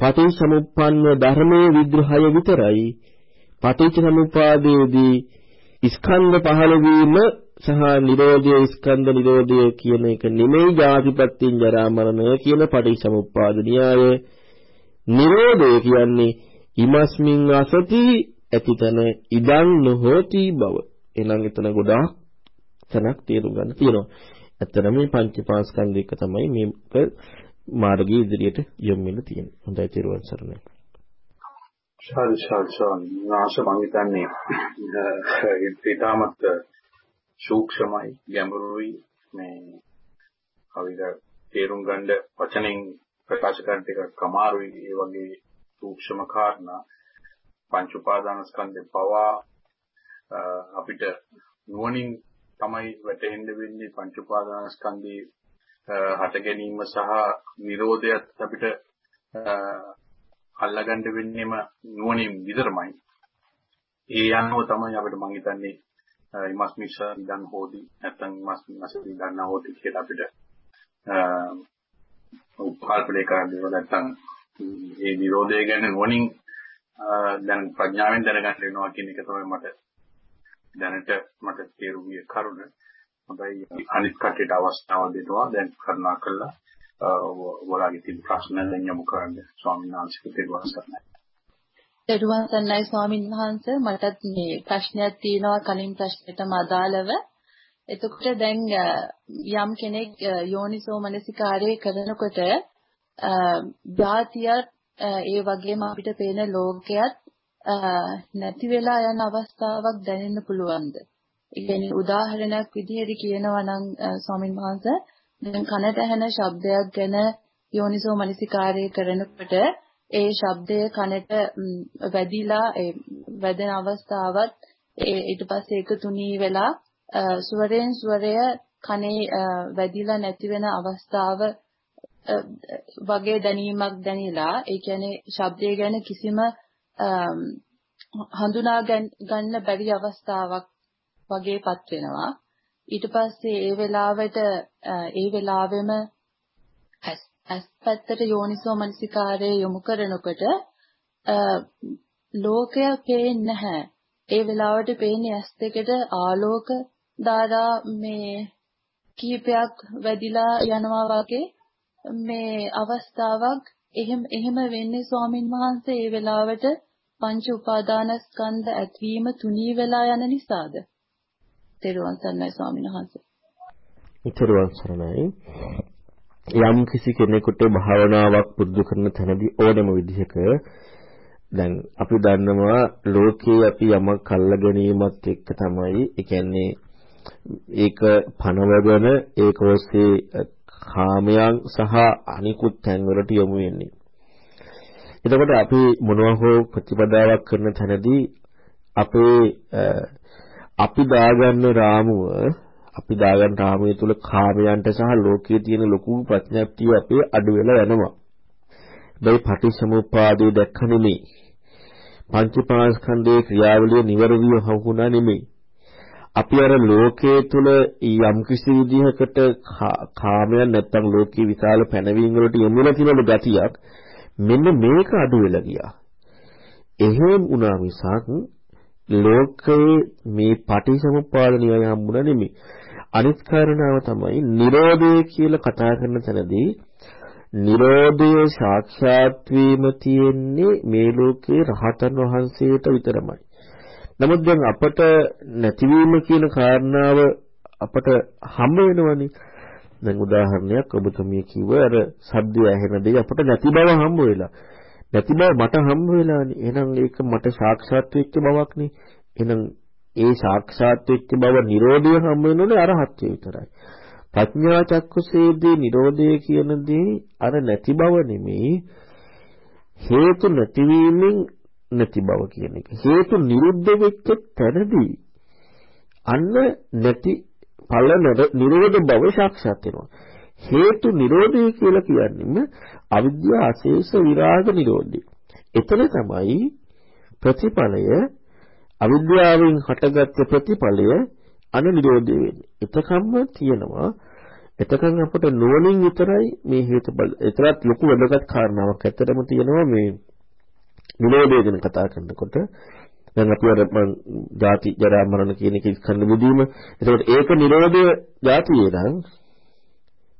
පටිච්ච සමුප්පන්න ධර්මයේ විග්‍රහය විතරයි. පටිච්ච සමුප්පාදයේදී ස්කන්ධ පහළ වීම සහ නිරෝධය ස්කන්ධ නිරෝධය කියන එක නෙමෙයි ජාතිපත්‍යින් ජරා මරණය කියන පටිච්චසමුප්පාද න්‍යාය. නිරෝධය කියන්නේ ඉමස්මින් අසති ඇතිතන ඉදන් නොහෝති බව. එහෙනම් එතන ගොඩාක් තැනක් තේරුම් ගන්න තියෙනවා. ඇත්තටම මේ පංචපාස්කන්ධ එක තමයි මේක මාර්ගයේ ඉදිරියට යොමු වෙන්න තියෙන්නේ. හොඳයි තේරුවන් සරණයි. ශාල් ශාල් ශාල් නාශ මං හිතන්නේ ඊටමත් සූක්ෂමයි ගැඹුරුයි. මේ කවිද තේරුම් ගන්න වචනෙන් ප්‍රකාශ කරන්න ටිකක් අමාරුයි. ඒ වගේ සූක්ෂම කාරණා. පංච උපාදාන ස්කන්ධේ පවා අපිට නුවණින් තමයි වැටහෙන්න වෙන්නේ. පංච උපාදාන ස්කන්ධේ හට ගැනීම සහ නිරෝධයත් අපිට අල්ලගන්න වෙන්නේම නුවණින් විතරමයි. ඒ අනුව තමයි අපිට මම හිතන්නේ ඉමස්මිෂ ඉඳන් හොදි නැත්නම් ඉමස්මිෂ ඉඳන් හොදි කියලා අපිට උපාල්පලේ කරන්නේ නැත්නම් මේ විරෝධය ගැන නුවණින් දැන් ප්‍රඥාවෙන් දැනගන්න වෙනවා කියන එක තමයි මට දැනට මට තේරුම් කරුණ. හැබැයි අනිත් කටට අවස්ථාව දෙනවා දැන් කරුණා කළා ඔයාලගේ තියෙන ප්‍රශ්න දැන් යොමු කරන්න ස්වාමීන් වහන්සේට තෙරුවන් සරණයි. තෙරුවන් සරණයි ස්වාමීන් වහන්සේ මටත් මේ ප්‍රශ්නයක් තියෙනවා කලින් ප්‍රශ්නෙටම අදාළව. එතකොට දැන් යම් කෙනෙක් යෝනිසෝ මනසිකාරය කරනකොට ධාතියත් ඒ වගේම අපිට පේන ලෝකයක් නැති වෙලා යන අවස්ථාවක් දැනෙන්න පුළුවන්ද? ඒ කියන්නේ උදාහරණයක් විදිහට කියනවා නම් ස්වාමීන් වහන්සේ දැන් කනට ඇහෙන ශබ්දයක් ගැන යෝනිසෝ මනසිකාරය කරනකොට ඒ ශබ්දය කනට වැදිලා ඒ වැදෙන අවස්ථාවත් ඒ ඊට පස්සේ එක තුනී වෙලා ස්වරයෙන් ස්වරය කනේ වැදිලා නැති වෙන අවස්ථාව වගේ දැනීමක් දැනিলা ඒ කියන්නේ ශබ්දය ගැන කිසිම හඳුනා ගන්න බැරි අවස්ථාවක් වගේපත් වෙනවා. ඊට පස්සේ ඒ වෙලාවට ඒ වෙලාවෙම ඇස් පැත්තට යෝනිසෝ මනසිකාරය යොමු කරනකොට ලෝකය පේන්නේ නැහැ. ඒ වෙලාවට පේන්නේ ඇස් දෙකට ආලෝක ධාරා මේ කීපයක් වැඩිලා යනවා වගේ මේ අවස්ථාවක් එහෙම එහෙම වෙන්නේ ස්වාමින් වහන්සේ ඒ වෙලාවට පංච උපාදානස්කන්ධ ඇත්වීම තුනී වෙලා යන නිසාද? තෙරුවන් සරණයි ස්වාමීන් වහන්සේ. තෙරුවන් සරණයි. යම් කිසි කෙනෙකුට භාවනාවක් පුරුදු කරන තැනදී ඕනම විදිහක දැන් අපි දන්නවා ලෝකේ අපි යමක් අල්ල ගැනීමත් එක්ක තමයි ඒ කියන්නේ ඒක පනවගෙන ඒක ඔස්සේ කාමයන් සහ අනිකුත් තැන්වලට යොමු වෙන්නේ. එතකොට අපි මොනවා හෝ ප්‍රතිපදාවක් කරන තැනදී අපේ අපි දාගන්න රාමුව අපි දාගන්න රාමුව තුල කාමයන්ට සහ ලෝකයේ තියෙන ලොකු ප්‍රඥාප්තිය අපේ අඩු වෙලා යනවා. මේ පටිච්චසමුප්පාදේ දැක්ක නෙමෙයි. පංචපාස්කන්ධයේ ක්‍රියාවලිය නිවැරදිව හවුනා නෙමෙයි. අපි අර ලෝකයේ තුල යම් කිසි විදිහකට කාමයන් නැත්තම් ලෝකයේ විශාල පැනවීම් වලට යොමු වෙලා තියෙන ගතියක් මෙන්න මේක අඩු වෙලා ගියා. එහෙම වුණා මිසක් ලෝකයේ මේ පටිසමුප්පාද න්‍යාය හම්බුණා නෙමෙයි. අනිත් කාරණාව තමයි Nirodha කියලා කතා කරන තැනදී Nirodha සාක්ෂාත් වීම තියෙන්නේ මේ ලෝකේ රහතන් වහන්සේට විතරමයි. නමුත් දැන් අපට නැතිවීම කියන කාරණාව අපට හම්බ වෙනවනේ. දැන් උදාහරණයක් ඔබතුමිය කිව්ව අර සද්දය ඇහෙන දේ අපට නැති බව හම්බ වෙලා. නැති බව මට හම්බ වෙලානේ. එහෙනම් ඒක මට සාක්ෂාත් වෙච්ච බවක්නේ. එහෙනම් ඒ සාක්ෂාත් වෙච්ච බව Nirodha හම්බ වෙනෝනේ අරහත්ත්වය විතරයි. ප්‍රඥා චක්කුසේදී Nirodha කියන දේ අර නැති බව නෙමෙයි හේතු නැතිවීමෙන් නැති බව කියන එක. හේතු නිරුද්ධ වෙච්ච තැනදී අන්න නැති ඵල නිරෝධ බව සාක්ෂාත් වෙනවා. හේතු නිරෝධය කියලා කියන්නේම අවිද්‍යාව අශේෂ විරාග නිරෝධය. එතන තමයි ප්‍රතිඵලය අවිද්‍යාවෙන් හටගත්ත ප්‍රතිඵලය අනිරෝධය වෙන්නේ. එතකම්ම තියෙනවා එතකන් අපිට නුවණින් විතරයි මේ හේතුඵල. ඒතරත් ලොකු වැදගත් කාරණාවක් ඇත්තටම තියෙනවා මේ නිරෝධය ගැන කතා කරනකොට දැන් අපි අර මං ಜಾති ජරා මරණ කියන එක ඉස්කන්න බුදීම. එතකොට ඒක නිරෝධය ಜಾතියේ නම්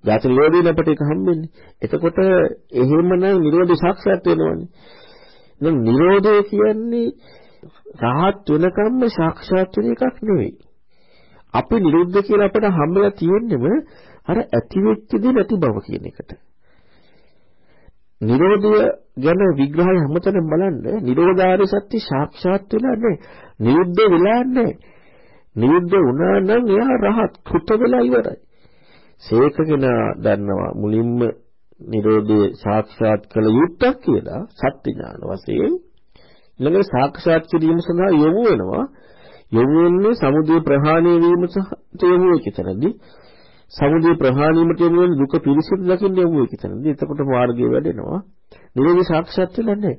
ජාති නිරෝධයෙන් අපිට ඒක හම්බෙන්නේ. එතකොට එහෙමනම් නිරෝධය සාක්ෂාත් වෙනවනේ. දැන් නිරෝධය කියන්නේ රහත් වෙනකම්ම සාක්ෂාත් වෙන එකක් නෙවෙයි. අපි නිරුද්ධ කියලා අපිට හම්බෙලා තියෙන්නම අර ඇති වෙච්ච දේ නැති බව කියන එකට. නිරෝධය ගැන විග්‍රහය හැමතැනම බලන්න නිරෝධාරය සත්‍ය සාක්ෂාත් වෙලා නැහැ. නිරුද්ධ වෙලා නැහැ. නිරුද්ධ වුණා නම් එයා රහත් කෘත වෙලා ඉවරයි. සේකගෙන දන්නවා මුලින්ම නිරෝධය සාක්ෂාත් කළ යුත්තක් කියලා සත්‍ය ඥාන වශයෙන් ඊළඟට සාක්ෂාත් කිරීම සඳහා යොමු වෙනවා. යොමු වෙන්නේ සමුදය ප්‍රහාණය වීම සහ යොමු වෙච්ච තැනදී. සමුදය ප්‍රහාණයමට යොමු වෙන දුක පිරිසිදු දකින්න යොමු වෙච්ච තැනදී එතකොට මාර්ගය වැඩෙනවා. නිරෝධය සාක්ෂාත් වෙලා නැහැ.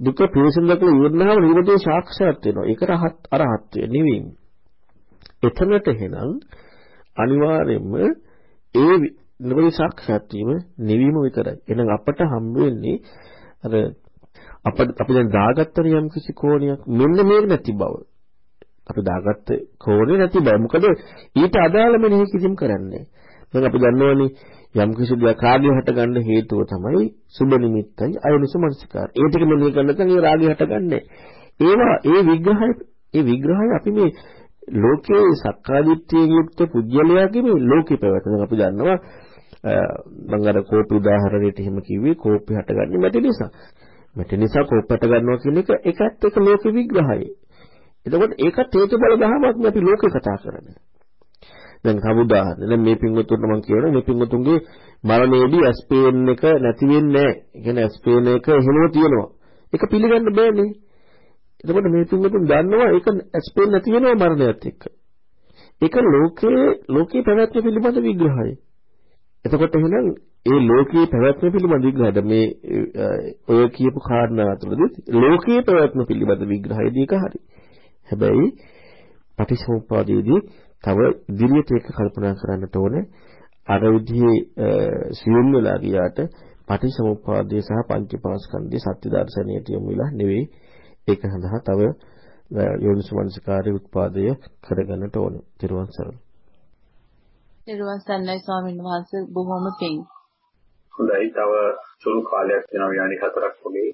දුක පිරිසිදු දකලා ඉවරනහම නිරෝධය සාක්ෂාත් වෙනවා. ඒක රහත් අරහත්ත්වය නෙවෙයි එතනට එහෙනම් අනිවාර්යයෙන්ම ඒ නිරෝධ සාක්ෂාත් වීම නිවීම විතරයි. එහෙනම් අපට හම්බ වෙන්නේ අර අපිට අපි දැන් දාගත්තන යම් කිසි කෝණයක් මෙන්න මේක නැති බව. අපි දාගත්ත කෝණේ නැති බව. මොකද ඊට අදාළ මෙනෙහි කිසිම කරන්නේ. දැන් අපි දන්නවනේ යම් කිසි දෙයක් රාගය හටගන්න හේතුව තමයි සුබ නිමිත්තයි අයනිස මනසිකාර. ඒ ටික මෙනෙහි කරන තැන ඒ රාගය හටගන්නේ. ඒවා ඒ විග්‍රහය ඒ විග්‍රහය අපි මේ ලෝකයේ සක්කාදිට්ඨියෙන් යුක්ත පුජ්‍යලයාගේ මේ ලෝකේ පැවැත්ම. අපි දන්නවා මම අර කෝපි උදාහරණයට එහෙම කිව්වේ කෝපි හටගන්නේ මැටි නිසා. මැටි නිසා කෝප හට ගන්නවා කියන එක එකත් එක ලෝක විග්‍රහයයි. එතකොට ඒකත් හේතු බල දහමක් අපි ලෝකේ කතා කරන්නේ. දැන් කවුදාහරණ දැන් මේ පින්වතුන්ට මම කියනවා මේ පින්වතුන්ගේ මරණයේදී ඇස්පේන් එක නැති වෙන්නේ නැහැ. ඒ කියන්නේ ඇස්පේන් එක එහෙමම තියෙනවා. ඒක පිළිගන්න බෑනේ. එතකොට මේ පින්වතුන් දන්නවා ඒක ඇස්පේන් නැති වෙනවා මරණයත් එක්ක. ඒක ලෝකයේ ලෝකේ පැවැත්ම පිළිබඳ විග්‍රහයයි. එතකොට එහෙනම් ඒ ලෝකයේ පැවැත්ම පිළිබඳ විග්‍රහයද මේ ඔය කියපු කාරණා අතරදී ලෝකයේ පැවැත්ම පිළිබඳ විග්‍රහයදී එක හරි. හැබැයි පටිච්චසමුප්පාදයේදී තව ඉදිරියට ඒක කල්පනා කරන්නට ඕනේ අර විදිහේ සියුම් වෙලා ගියාට පටිච්චසමුප්පාදයේ සහ පංචපාස්කන්ධයේ සත්‍ය දර්ශනයට යොමු වෙලා නෙවෙයි ඒක සඳහා තව යෝනිසමනසිකාරී උත්පාදය කරගන්නට ඕනේ. ත්‍රිවන් සරණයි. නිර්වාණ සන්නයි ස්වාමීන් වහන්සේ බොහොම පිං. හොඳයි තව සුළු කාලයක් වෙනවා විනාඩි 4ක් වගේ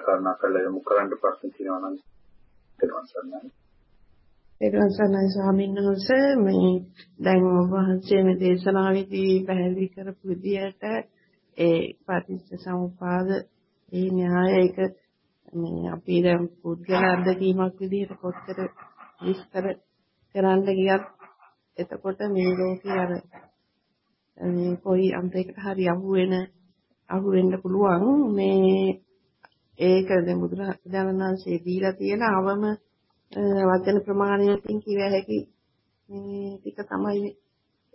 කරුණා කරලා යොමු කරන්න ප්‍රශ්න තියෙනවා නම් නිර්වාණ සන්නයි. නිර්වාණ සන්නයි ස්වාමීන් වහන්සේ මේ දැන් ඔබ වහන්සේ මේ දේශනාවේදී පැහැදිලි කරපු විදිහට ඒ පටිච්ච සමුපාද ඒ න්‍යායයක මේ අපි දැන් පුද්ගල අත්දැකීමක් විදිහට කොච්චර විස්තර කරන්න ගියත් එතකොට මේ ලෝකේ අර මේ කොයි අන්තයකට හරි අහු වෙන අහු වෙන්න පුළුවන් මේ ඒක දැන් බුදුරජාණන් වහන්සේ දීලා තියෙන අවම වචන ප්‍රමාණයකින් කිව හැකි මේ ටික තමයි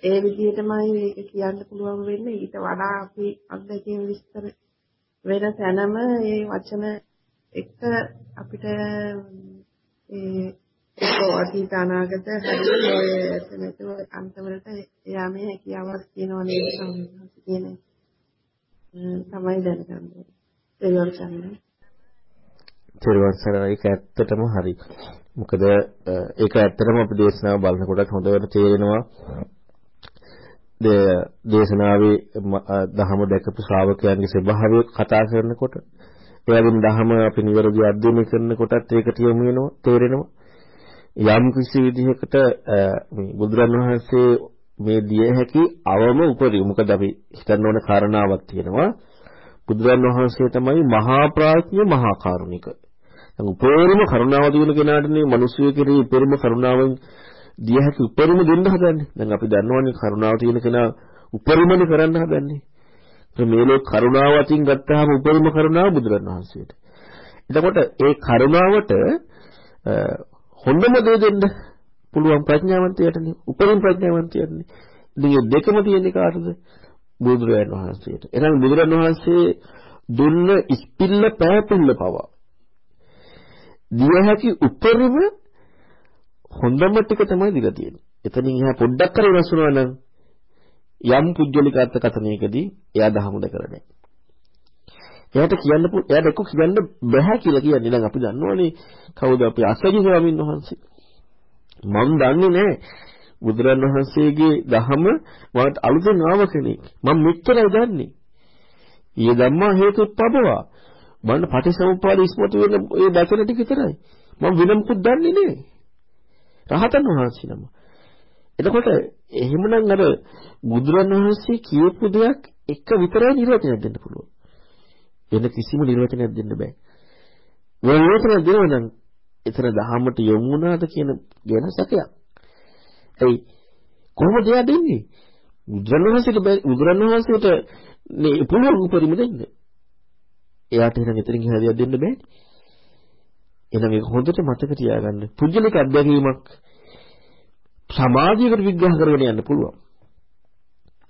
ඒ විදිහටමයි මේක කියන්න පුළුවන් වෙන්නේ. ඊට වඩා අපි අත්දැකීම් විස්තර වෙන තැනම මේ වචන එක අපිට ඒ ඒක අතීත අනාගත හරියට ඔය එතනට අන්තවලට යාමේ හැකියාවක් තියෙනවා නේද සම්මත කියන තමයි දැනගන්නේ. ඒවල් ගන්න. චිරවර්ෂණ ඒක ඇත්තටම හරි. මොකද ඒක ඇත්තටම අපි දේශනාව බලනකොට හොඳට තේරෙනවා. දේශනාවේ දහම දැකපු ශ්‍රාවකයන්ගේ ස්වභාවය කතා කරනකොට එයාගෙන් දහම අපි නිවැරදි අධ්‍යයනය කරනකොටත් ඒකට යොමු වෙනවා තේරෙනවා. යම් කිසි විදිහකට මේ බුදුරන් වහන්සේ මේ දිය හැකි අවම උපරිම මොකද අපි හිතන්න ඕන කාරණාවක් තියෙනවා. බුදුරන් වහන්සේ තමයි මහා ප්‍රඥ මහා කරුණික. දැන් උපරිම කරුණාව දින කෙනාටනේ මිනිස්සු කෙරෙහි උපරිම කරුණාවෙන් දිය හැකි උපරිම දෙන්න හදන්නේ. දැන් අපි දන්නවනේ කරුණාව තියෙන කෙනා උපරිමනේ කරන්න හදන්නේ. මේ ලෝක කරුණාව අතින් ගත්තාම උපරිම කරුණාව බුදුරන් වහන්සේට එතකොට ඒ කරුණාවට හොඳම දේ දෙන්න පුළුවන් ප්‍රඥාවන්තයටනේ උපරිම ප්‍රඥාවන්තයටනේ. ඉතින් මේ දෙකම තියෙන්නේ කාටද? බුදුරජාණන් වහන්සේට. එහෙනම් බුදුරජාණන් වහන්සේ දුන්න ඉස්පිල්ල පෑපිල්ල පවා. දිය හැකි උපරිම හොඳම ටික තමයි දීලා තියෙන්නේ. එතනින් එහා පොඩ්ඩක් කර වෙනස් වුණා නම් යම් පුජ්‍යලික අර්ථකථනයකදී එයා දහමුද කරන්නේ. එයාට කියන්න එයාට එක්ක කියන්න බෑ කියලා කියන්නේ. දැන් අපි දන්නවනේ කවුද අපි අසජි ස්වාමීන් වහන්සේ. මම දන්නේ නෑ බුදුරන් වහන්සේගේ දහම මට අලුතෙන් ආව කෙනෙක්. මම මෙච්චරයි දන්නේ. ඊය ධම්මා හේතුප්පබවා. මම පටිසමුප්පාද ඉස්මතු වෙන ඒ දැකන ටික විතරයි. මම වෙන මොකුත් දන්නේ නෑ. රහතන් වහන්සේ නම. එතකොට එහෙමනම් අර බුදුරන් වහන්සේ කියපු දෙයක් එක විතරයි නිර්වචනය දෙන්න පුළුවන්. වෙන කිසිම නිර්වචනයක් දෙන්න බෑ. වෙන නිර්වචනයක් දෙනවා නම් එතන දහමට යොමු වුණාද කියන ගැන සැකයක්. එයි කොහොමද එයා දෙන්නේ? බුදුරණවහන්සේට බුදුරණවහන්සේට මේ පුළුවන් උපරිම දෙන්න. එයාට එහෙනම් එතනින් හැදියක් දෙන්න බෑනේ. එහෙනම් ඒක හොඳට මතක තියාගන්න. පුජ්‍යලික අත්දැකීමක් සමාධියකට විග්‍රහ කරගෙන යන්න පුළුවන්.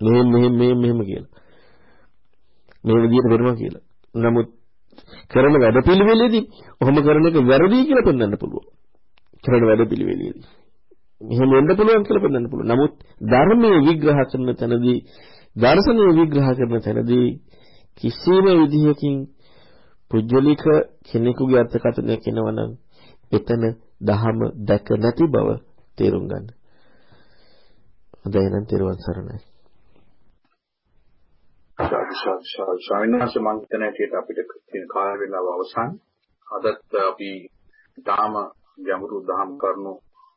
මෙහෙම මෙහෙම මෙහෙම මෙහෙම කියලා. මේ විදිහට වෙනවා කියලා. නමුත් කරන වැඩපිළිවෙලෙදී ඔහොම කරන එක වැරදි කියලා පෙන්වන්න පුළුවන්. කරන වැඩපිළිවෙලෙදී. මෙහෙම වෙන්න පුළුවන් කියලා පෙන්වන්න පුළුවන්. නමුත් ධර්මයේ විග්‍රහ කරන තැනදී දර්ශනීය විග්‍රහ කරන තැනදී කිසිම විදිහකින් පුජ්‍යලික කෙනෙකුගේ අර්ථකථනයක් එනවනම් එතන දහම දැක නැති බව තේරුම් ගන්න. හොඳයි එහෙනම් තෙරුවන් සරණයි. ස්වාමීන් වහන්සේ මම හිතන හැටියට අපිට තියෙන කාල වේලාව අවසන්. අදත් අපි තාම ගැඹුරු දහම් කරුණු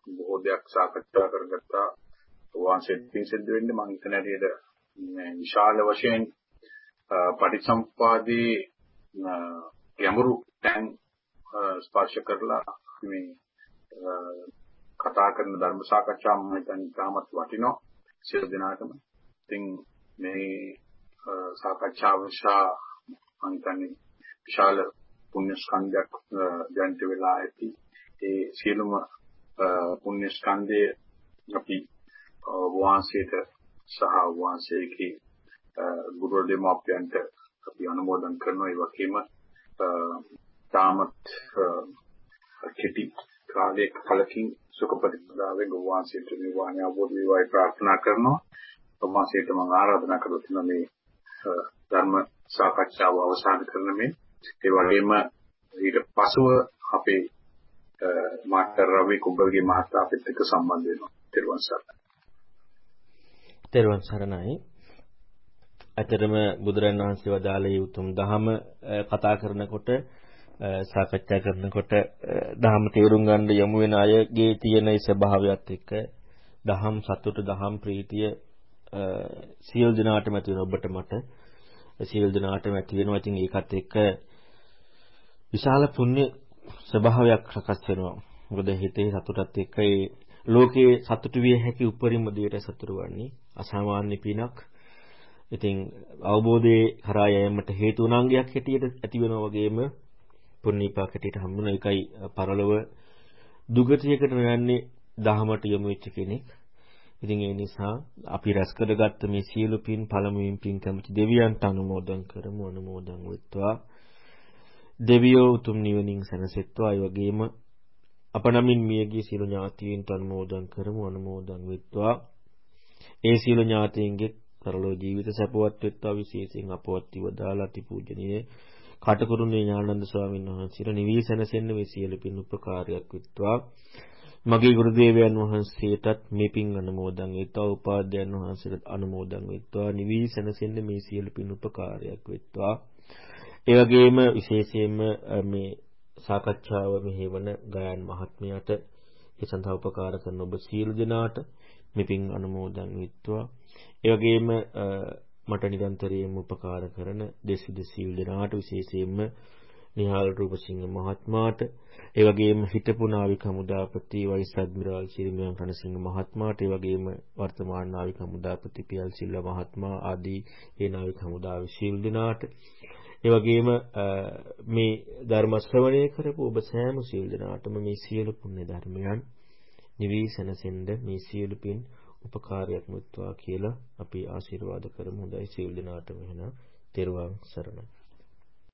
බොහෝ දෙයක් සාකච්ඡා කරගත්තා. වාසෙත් පිසිද්ද වෙන්නේ මම හිතන හැටියට මේ විශාල වශයෙන් පටිච්චසමුප්පාදේ ගැඹුරු තැන් ස්පර්ශ කරලා මේ කතා කරන ධර්ම සාකච්ඡා මම හිතන්නේ තාමත් වටිනවා සියලු දෙනාටම. ඉතින් මේ සාකච්ඡාව නිසා මම හිතන්නේ විශාල පුණ්‍ය ස්කන්ධයක් ජනිත වෙලා ඇති. ඒ සියලුම පුණ්‍ය ස්කන්ධය අපි වාසයට සහ වාසයේ ගුරු දෙමාපියන්ට අපි අනුමෝදන් කරනවා ඒ වගේම තාමත් කෙටි කාලයක කලකින් සුඛ ප්‍රතිපදාවේ ගෝවාසයට නිවාණය අවබෝධ වේවායි ප්‍රාර්ථනා කරනවා. ඔබාසයට මම ආරාධනා කරලා තියෙනවා මේ ධර්ම සාකච්ඡාව අවසන් කරන මේ ඒ වගේම ඊට පසුව අපේ මාස්ටර් රවි කුඹල්ගේ මහතා අපිත් එක්ක සම්බන්ධ වෙනවා. ත්වන් සරණයි. ත්වන් සරණයි. ඇතරම බුදුරන් වහන්සේ වදාළේ උතුම් දහම කතා කරනකොට සාකච්ඡා කරනකොට දහම තේරුම් ගන්න යමු වෙන අයගේ තියෙන ඒ ස්වභාවයත් එක්ක දහම් සතුට දහම් ප්‍රීතිය සියලු දිනාටම ඇති වෙන ඔබට මට සියලු දිනාටම ඇති වෙනවා. ඉතින් ඒකත් එක්ක විශාල පුණ්‍ය ස්වභාවයක් සකස් වෙනවා. මොකද හිතේ සතුටත් එක්ක ඒ ලෝකයේ සතුට විය හැකි උපරිම දෙයට සතුට වන්නේ අසාමාන්‍ය පිනක්. ඉතින් අවබෝධයේ කරා යෑමට හේතු උනාංගයක් හැටියට ඇති වෙනවා වගේම පුණ්‍යපාක හැටියට හම්බුන එකයි පරලොව දුගතියකට යන්නේ දහමට යොමු වෙච්ච කෙනෙක්. ඉතින් ඒ නිසා අපි රැස් කරගත්ත මේ සියලු පින් පළමුවෙන් පින් කැමති දෙවියන්ට අනුමෝදන් කරමු අනුමෝදන් වෙත්වා. දෙවියෝ උතුම් නිවනින් සැනසෙත්වා. ඒ වගේම අප නමින් මියගිය සියලු ඥාතීන්ට අනුමෝදන් කරමු අනුමෝදන් වෙත්වා. ඒ සියලු ඥාතීන්ගේ පරලෝ ජීවිත සැපවත් වෙත්වා විශේෂයෙන් අපවත් ඉවදාලා අතිපූජනීය කටකරුණේ ඥානන්ද ස්වාමීන් වහන්සේට නිවී සැනසෙන්න මේ සියලු පින් උපකාරයක් වෙත්වා. මගේ ගුරු දේවයන් වහන්සේටත් මේ පින් අනුමෝදන් වෙත්වා උපාධ්‍යයන් වහන්සේට අනුමෝදන් වෙත්වා නිවී සැනසෙන්න මේ සියලු පින් උපකාරයක් වෙත්වා. ඒ වගේම විශේෂයෙන්ම මේ සාකච්ඡාව මෙහෙවන ගයන් මහත්මයාට ඒ සඳහා උපකාර කරන ඔබ සියලු දෙනාට මෙපින් අනුමෝදන් වෙත්වා. ඒ වගේම මට නිරන්තරයෙන්ම උපකාර කරන දෙස් විදෙසියු දෙනාට විශේෂයෙන්ම නිහාල් රූපසිංහ මහත්මයාට ඒ වගේම හිටපු නාවික හමුදාපති වයිස් ඇඩ්මිරාල් ශිරිමියන් රණසිංහ මහත්මයාට ඒ වගේම වර්තමාන නාවික හමුදාපති පියල් සිල්වා මහත්මයා ආදී ඒ නාවික හමුදාවේ ශීල් දෙනාට ඒ වගේම මේ ධර්ම ශ්‍රවණය කරපු ඔබ සෑම සීල් දෙනාටම මේ සියලු පුණ්‍ය ධර්මයන් නිවි සැනසෙන්න මේ සියලු පින් උපකාරයක් මුත්වා කියලා අපි ආශිර්වාද කරමු. හොඳයි සීල් දෙනාටම එහෙනම් තෙරුවන් සරණයි.